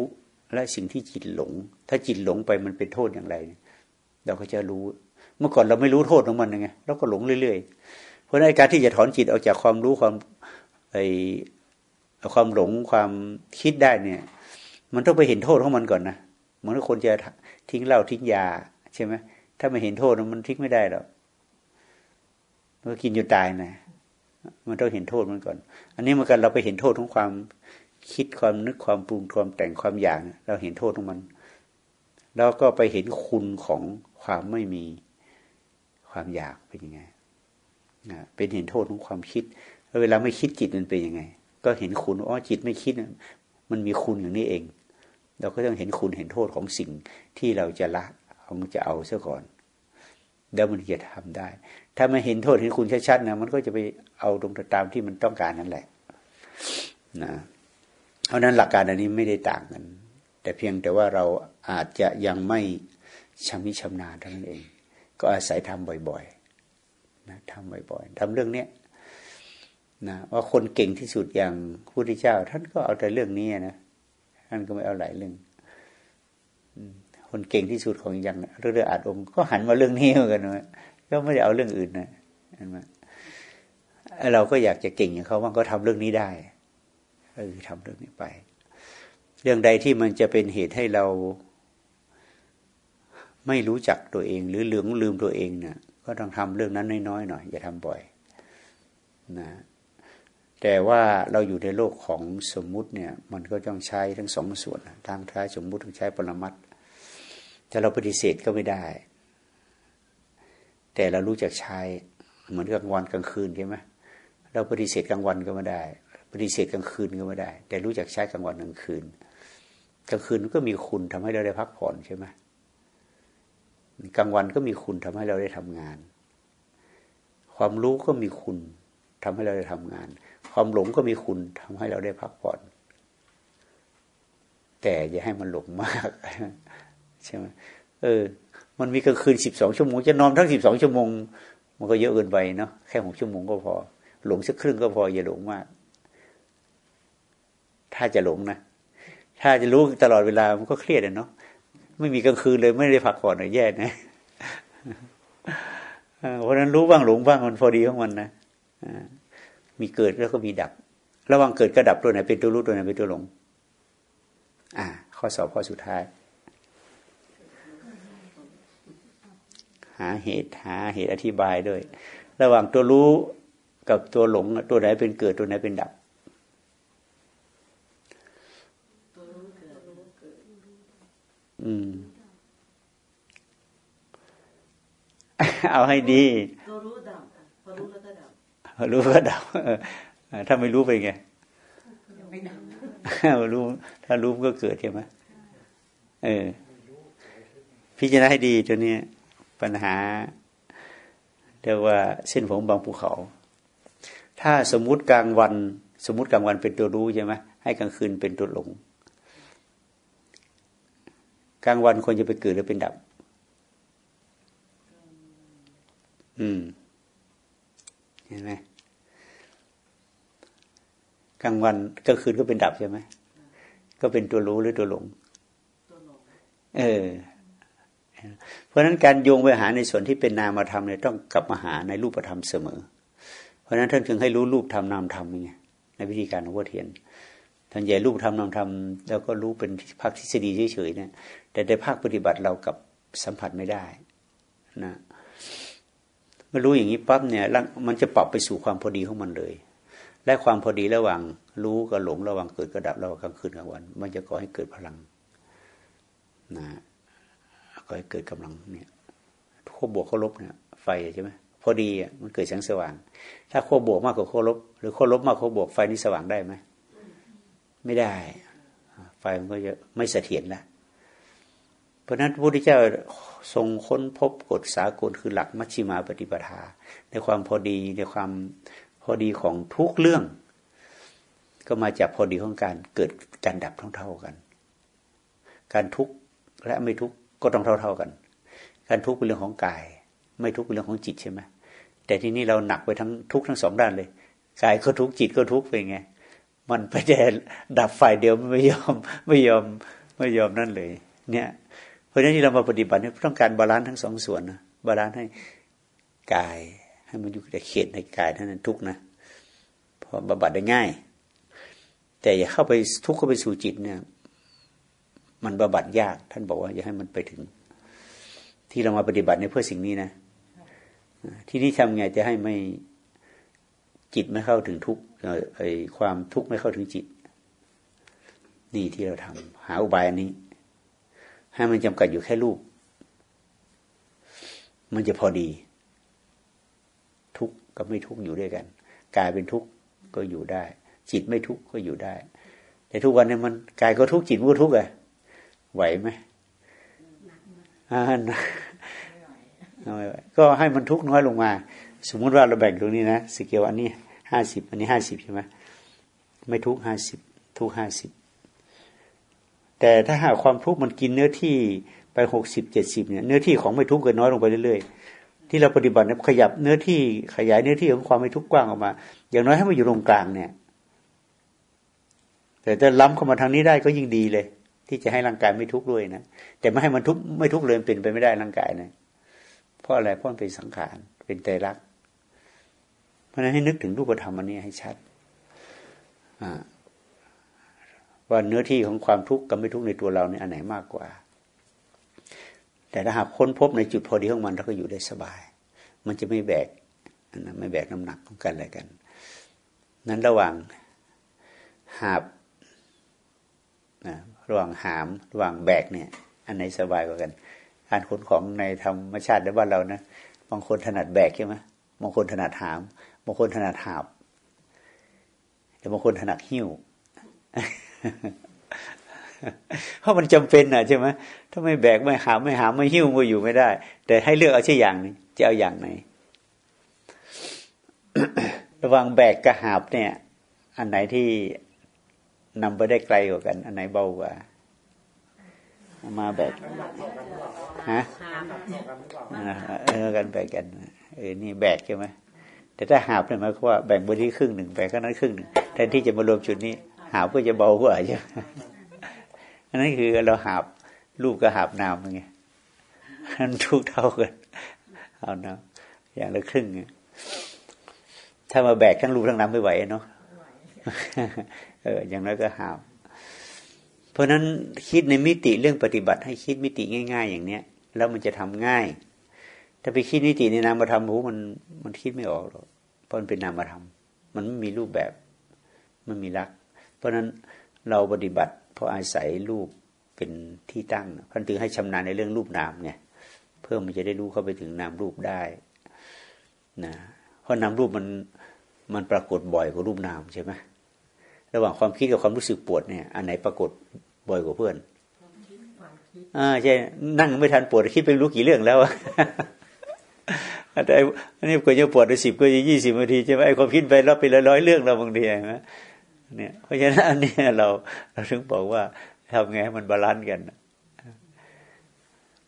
และสิ่งที่จิตหลง ถ้าจิตหลงไปมันเป็นโทษอย่างไร เราก็จะรู้ เมื่อก่อนเราไม่รู้โทษของมันไงเราก็หลงเรื่อยๆ เพราะในการที่จะถอนจิตออกจากความรู้ความไอความหลงความคิดได้เนี่ย มันต้องไปเห็นโทษของมันก่อนนะเหมือนคนจะทิ้งเหล้าทิ้งยาใช่ไหมถ้าไม่เห็นโทษมันทิ้งไม่ได้หรอก มันกินจนตายนะมันต้องเห็นโทษมันก่อน อันนี้เหมื่อกันเราไปเห็นโทษของความคิดความนึกความปรุงความแต่งความอยากเราเห็นโทษของมัน แล้วก็ไปเห็นคุณของความไม่มีความอยากเป็นยังไงเป็นเห็นโทษของความคิดเวลาไม่คิดจิตมันเป็นยังไง ก็เห็นคุณอ๋อจิตไม่คิดมันมีคุณอย่างนี้เอง เราก็ต้องเห็นคุณเห็นโทษของสิ่งที่เราจะละเราจะเอาเสียก่อน แล้วมันจะทำได้ ถ้าไม่เห็นโทษเห็นคุณชัดๆนะมันก็จะไปเอาตรงตามที่มันต้องการนั่นแหละนะเพราะนั้นหลักการอันนี้ไม่ได้ต่างกัน แต่เพียงแต่ว่าเราอาจจะยังไม่ชำนิชำนาญเท่านั้นเอง ก็อาศัยทำบ่อยๆนะทำบ่อยๆทำเรื่องเนี้ยนะว่าคนเก่งที่สุดอย่างพระพุทธเจ้า ท่านก็เอาแต่เรื่องนี้นะท่านก็ไม่เอาหลายเรื่อง คนเก่งที่สุดของอย่างเรื่องอาจองค์ก็หันมาเรื่องนี้เหมือนกันนะก็ไม่ได้เอาเรื่องอื่นนะเห็นไหมเราก็อยากจะเก่งอย่างเขาว่าก็ทำเรื่องนี้ได้เออทำเรื่องนี้ไป เรื่องใดที่มันจะเป็นเหตุให้เรา ไม่รู้จักตัวเอง หรือลืมลืมตัวเองเนะี่ยก็ต้องทำเรื่องนั้นน้อยๆหน่อยอย่าทำบ่อย นะ แต่ว่าเราอยู่ในโลกของสมมุติเนี่ย มันก็ต้องใช้ทั้งสองส่วนทางท้ายสมมุติต้องใช้ปรมัต แต่เราปฏิเสธก็ไม่ได้ แต่เรารู้จักใช้เหมือนกลางวันกลางคืนใช่ไหมเราปฏิเสธกลางวันก็ไม่ได้ ปฏิเสธกลางคืนก็ไม่ได้ แต่รู้จักใช้กลางวันกลางคืน กลางคืนก็มีคุณทำให้เราได้พักผ่อนใช่ไหมกลางวันก็มีคุณทำให้เราได้ทำงาน ความรู้ก็มีคุณทำให้เราได้ทำงาน ความหลงก็มีคุณทำให้เราได้พักผ่อน แต่อย่าให้มันหลงมาก ใช่ไหมเออ มันมีกลางคืนสิบสองชั่วโมงจะนอนทั้งสิบสองชั่วโมง มันก็เยอะเกินไปเนาะแค่หกชั่วโมงก็พอ หลงสักครึ่งก็พออย่าหลงมาก ถ้าจะหลงนะถ้าจะรู้ตลอดเวลามันก็เครียดเนาะไม่มีกลางคืนเลยไม่ได้พักผ่อนหน่อยแย่นะเพราะนั้นรู้บ้างหลงบ้างมันพอดีของมันนะมีเกิดแล้วก็มีดับ ระหว่างเกิดกับดับตัวไหนเป็นตัวรู้ตัวไหนเป็นตัวหลง อ่า ข้อสอบข้อสุดท้าย หาเหตุหาเหตุอธิบายด้วย ระหว่างตัวรู้กับตัวหลง ตัวไหนเป็นเกิดตัวไหนเป็นดับอืม เอาให้ดีรู้ดับพอรู้แล้วก็ดับรู้ก็ดับถ้าไม่รู้ไปไงรู้ ถ้ารู้ก็เกิดใช่ไหมเออ พิจารณาให้ดีตัวนี้ ปัญหาเรียกว่าเส้นผมบางภูเขา ถ้าสมมุติกลางวัน สมมุติกลางวันเป็นตัวรู้ใช่ไหมให้กลางคืนเป็นตัวหลง กลางวันควรจะไปเกิดหรือเป็นดับ อืมเห็นไหมกลางวันกลางคืนก็เป็นดับใช่ไหมก็เป็นตัวรู้หรือตัวหลง เออ เพราะฉะนั้นการโยงไปหาในส่วนที่เป็นนามธรรมเนี่ยต้องกลับมาหาในรูปธรรมเสมอ เพราะฉะนั้นท่านจึงให้รู้รูปธรรมนามธรรมไงในวิธีการของพ่อเทียนท่านใหญ่รูปธรรมนามธรรมแล้วก็รู้เป็นภาคทฤษฎีเฉยๆเนี่ยแต่ในภาคปฏิบัติเรากับสัมผัสไม่ได้นะเมื่อรู้อย่างนี้ปั๊บเนี่ยมันจะปรับไปสู่ความพอดีของมันเลย และความพอดีระหว่างรู้กับหลงระหว่างเกิดกับดับระหว่างกลางคืนกลางวัน มันจะก่อให้เกิดพลังนะ ก่อให้เกิดกำลังเนี่ยขั้วบวกขั้วลบเนี่ยไฟใช่ไหมพอดีอะมันเกิดแสงสว่าง ถ้าขั้วบวกมากกว่าขั้วลบ หรือขั้วลบมากกว่าขั้วบวกไฟนี่สว่างได้ไหมไม่ได้ ไฟมันก็จะไม่เสถียรละเพราะนั้นพระพุทธเจ้าทรงค้นพบกฎสากลคือหลักมัชฌิมาปฏิปทา ในความพอดีในความพอดีของทุกเรื่อง ก็มาจากพอดีของการเกิดการดับเท่าๆกัน การทุกข์และไม่ทุกข์ ก็ต้องเท่า ๆกันการทุกข์เป็นเรื่องของกาย ไม่ทุกข์เป็นเรื่องของจิตใช่ไหมแต่ที่นี่เราหนักไปทั้งทุกทั้งสองด้านเลยกายก็ทุกข์จิตก็ทุกข์เป็นไง มันไปแต่ดับฝ่ายเดียวไม่ยอมไม่ยอมไม่ยอมนั่นเลย เนี่ย เพราะฉะนั้นที่เรามาปฏิบัตินี่ต้องการ balance ทั้งสองส่วนนะ balance ให้กายให้มันอยู่ในเขตในกายเท่านั้นทุกข์นะพอบำบัดได้ง่าย แต่อย่าเข้าไปทุกข์เข้าไปสู่จิตเนี่ย มันบำบัดยาก ท่านบอกว่าอย่าให้มันไปถึง ที่เรามาปฏิบัติในเพื่อสิ่งนี้นะที่นี่ทำไงจะให้ไม่จิตไม่เข้าถึงทุกไอ้ความทุกข์ไม่เข้าถึงจิต นี่ที่เราทำหาอุบายอันนี้ ให้มันจำกัดอยู่แค่รูป มันจะพอดี ทุกข์กับไม่ทุกข์อยู่ด้วยกันกายเป็นทุกข์ก็อยู่ได้ จิตไม่ทุกข์ก็อยู่ได้ แต่ทุกวันนี้มันกายก็ทุกข์จิตก็ทุกข์อะ ไหวไหมอ่าก็ให้มันทุกข์น้อยลงมา สมมุติว่าเราแบ่งตรงนี้นะสเกลอันนี้ห้าสิบอันนี้ห้าสิบใช่ไหมไม่ทุกห้าสิบทุกห้าสิบแต่ถ้าหากความทุกข์มันกินเนื้อที่ไปหกสิบเจ็ดสิบเนี่ยเนื้อที่ของไม่ทุกข์ก็น้อยลงไปเรื่อยๆ ที่เราปฏิบัติเนี่ยขยับเนื้อที่ขยายเนื้อที่ของความไม่ทุกข์กว้างออกมา อย่างน้อยให้มันอยู่ตรงกลางเนี่ย แต่ถ้าล้ำเข้ามาทางนี้ได้ก็ยิ่งดีเลย ที่จะให้ร่างกายไม่ทุกข์ด้วยนะแต่ไม่ให้มันทุกข์ไม่ทุกข์เลยเป็นไปไม่ได้ร่างกายนะเพราะอะไรเพราะมันเป็นสังขารเป็นใจรักเพราะนั้นให้นึกถึงรูปธรรมอันนี้ให้ชัดว่าเนื้อที่ของความทุกข์กับไม่ทุกข์ในตัวเราเนี่ยอันไหนมากกว่า แต่ถ้าหากค้นพบในจุดพอดีของมันเราก็อยู่ได้สบาย มันจะไม่แบกนะไม่แบกน้ำหนักของกันอะไรกัน นั้นระหว่างหาบนะ ระหว่างหามระหว่างแบกเนี่ย อันไหนสบายกว่ากันการขนของในธรรมชาติในบ้านเรานะบางคนถนัดแบกใช่ไหมบางคนถนัดหามบางคนถนัดหาบแต่บางคนถนัดหิ้วเพราะมันจำเป็นอะใช่ไหมถ้าไม่แบกไม่หามไม่หามไม่หิ้วก็อยู่ไม่ได้ แต่ให้เลือกเอาเช่อย่างนี้จะเอาอย่างไหน ระวังแบกกระหาบเนี่ย อันไหนที่ นำไปได้ไกลกว่ากัน อันไหนเบากว่ามาแบกฮะเออกันแบกกันเออนี่แบกใช่ไหมแต่ถ้าหาบเนี่ยหมายความว่าแบ่งบนที่ครึ่งหนึ่งแบ่งข้างนั้นครึ่งหนึ่งแทนที่จะมารวมจุดนี้ หาบก็จะเบากว่าใช่ไหมอันนั้นคือเราหาบรูปก็หาบนามไงมันทุกเท่ากันเอานะอย่างละครึ่งถ้ามาแบกทั้งรูปทั้งน้ำไม่ไหวเนาะ เอออย่างน้อยก็หาบเพราะนั้นคิดในมิติเรื่องปฏิบัติ ให้คิดมิติง่าย ๆ อย่างเนี้ย แล้วมันจะทำง่าย ถ้าไปคิดมิติในนามธรรมโอ้มันมันคิดไม่ออกหรอกเพราะมันเป็นนามธรรมมันไม่มีรูปแบบมันมีรัก เพราะนั้นเราปฏิบัติเพราะอาศัยรูปเป็นที่ตั้งพันถึงให้ชำนาญในเรื่องรูปนามไงเพื่อมันจะได้รู้เข้าไปถึงนามรูปได้นะเพราะนามรูปมันมันปรากฏบ่อยกว่ารูปนามใช่ไหม ระหว่างความคิดกับความรู้สึกปวดเนี่ย อันไหนปรากฏบ่อยกว่าเพื่อนอ่าใช่นั่งไม่ทันปวดคิดไปรู้กี่เรื่องแล้วแต่อันนี้ก็จะปวดได้สิบก็จะยี่สิบนาทีใช่ไหมไอ้ความคิดไปแล้วไปร้อยเรื่องเราบางทีนะเนี่ย เพราะฉะนั้นอันนี้เราเราถึงบอกว่าทำไงให้มัน balance กัน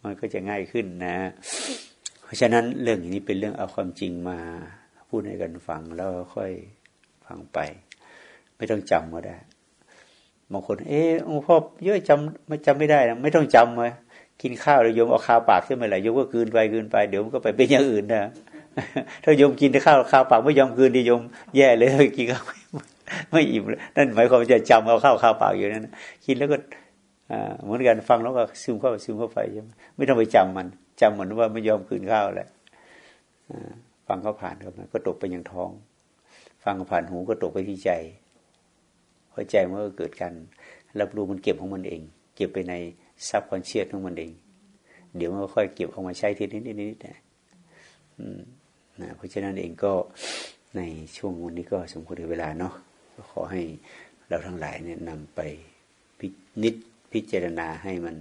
มันก็จะง่ายขึ้นนะ เพราะฉะนั้นเรื่องนี้เป็นเรื่องเอาความจริงมาพูดให้กันฟังแล้วค่อยฟังไป ไม่ต้องจำก็ได้บางคน เออหลวงพ่อเยอะจำไม่จำไม่ได้นะไม่ต้องจำเลยกินข้าวแล้วโยมเอาข้าวปากขึ้นมาไหลโยมก็คืนไปคืนไปเดี๋ยวมันก็ไปเป็นอย่างอื่นนะถ้าโยมกินข้าวข้าวปากไม่ยอมคืนดิโยมแย่เลยกินข้าวไม่อิ่มนั่นหมายความว่าจะจำเอาข้าวข้าวปากอยู่นั่นกินแล้วก็เหมือนกันฟังแล้วก็ซึมเข้าซึมเข้าไปใช่ไหมไม่ต้องไปจำมันจำเหมือนว่าไม่ยอมคืนข้าวแหละฟังเขาผ่านเข้ามาก็ตกไปยังท้อง ฟังผ่านหูก็ตกไปที่ใจ หัวใจมันก็เกิดการรับรู้มันเก็บของมันเอง เก็บไปในซับคอนเชียสของมันเอง เดี๋ยวมันก็ค่อยเก็บออกมาใช้ทีนิดนิดนิดนะนะเพราะฉะนั้นเองก็ในช่วงวันนี้ก็สมควรเวลาเนาะก็ขอให้เราทั้งหลายเนี่ยนำไปพินิจพิจารณาให้มัน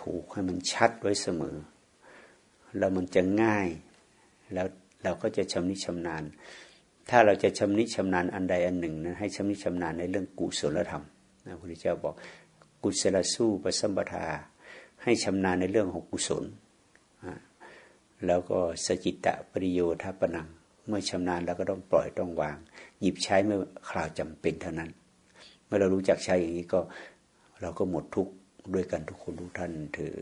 ถูกให้มันชัดไว้เสมอ แล้วมันจะง่ายแล้วเราก็จะชำนิชำนาญ ถ้าเราจะชำนิชำนาญอันใดอันหนึ่งนะให้ชำนิชำนาญในเรื่องกุศลธรรมนะพระพุทธเจ้าบอกกุศลสู้ประสัมปทา ให้ชำนาญในเรื่องของกุศล แล้วก็สจิตะปริโยทปนัง เมื่อชำนาญแล้วก็ต้องปล่อยต้องวาง หยิบใช้เมื่อคราวจำเป็นเท่านั้น เมื่อเรารู้จักใช้อย่างนี้ก็เราก็หมดทุกข์ด้วยกันทุกคนทุกท่านเถอ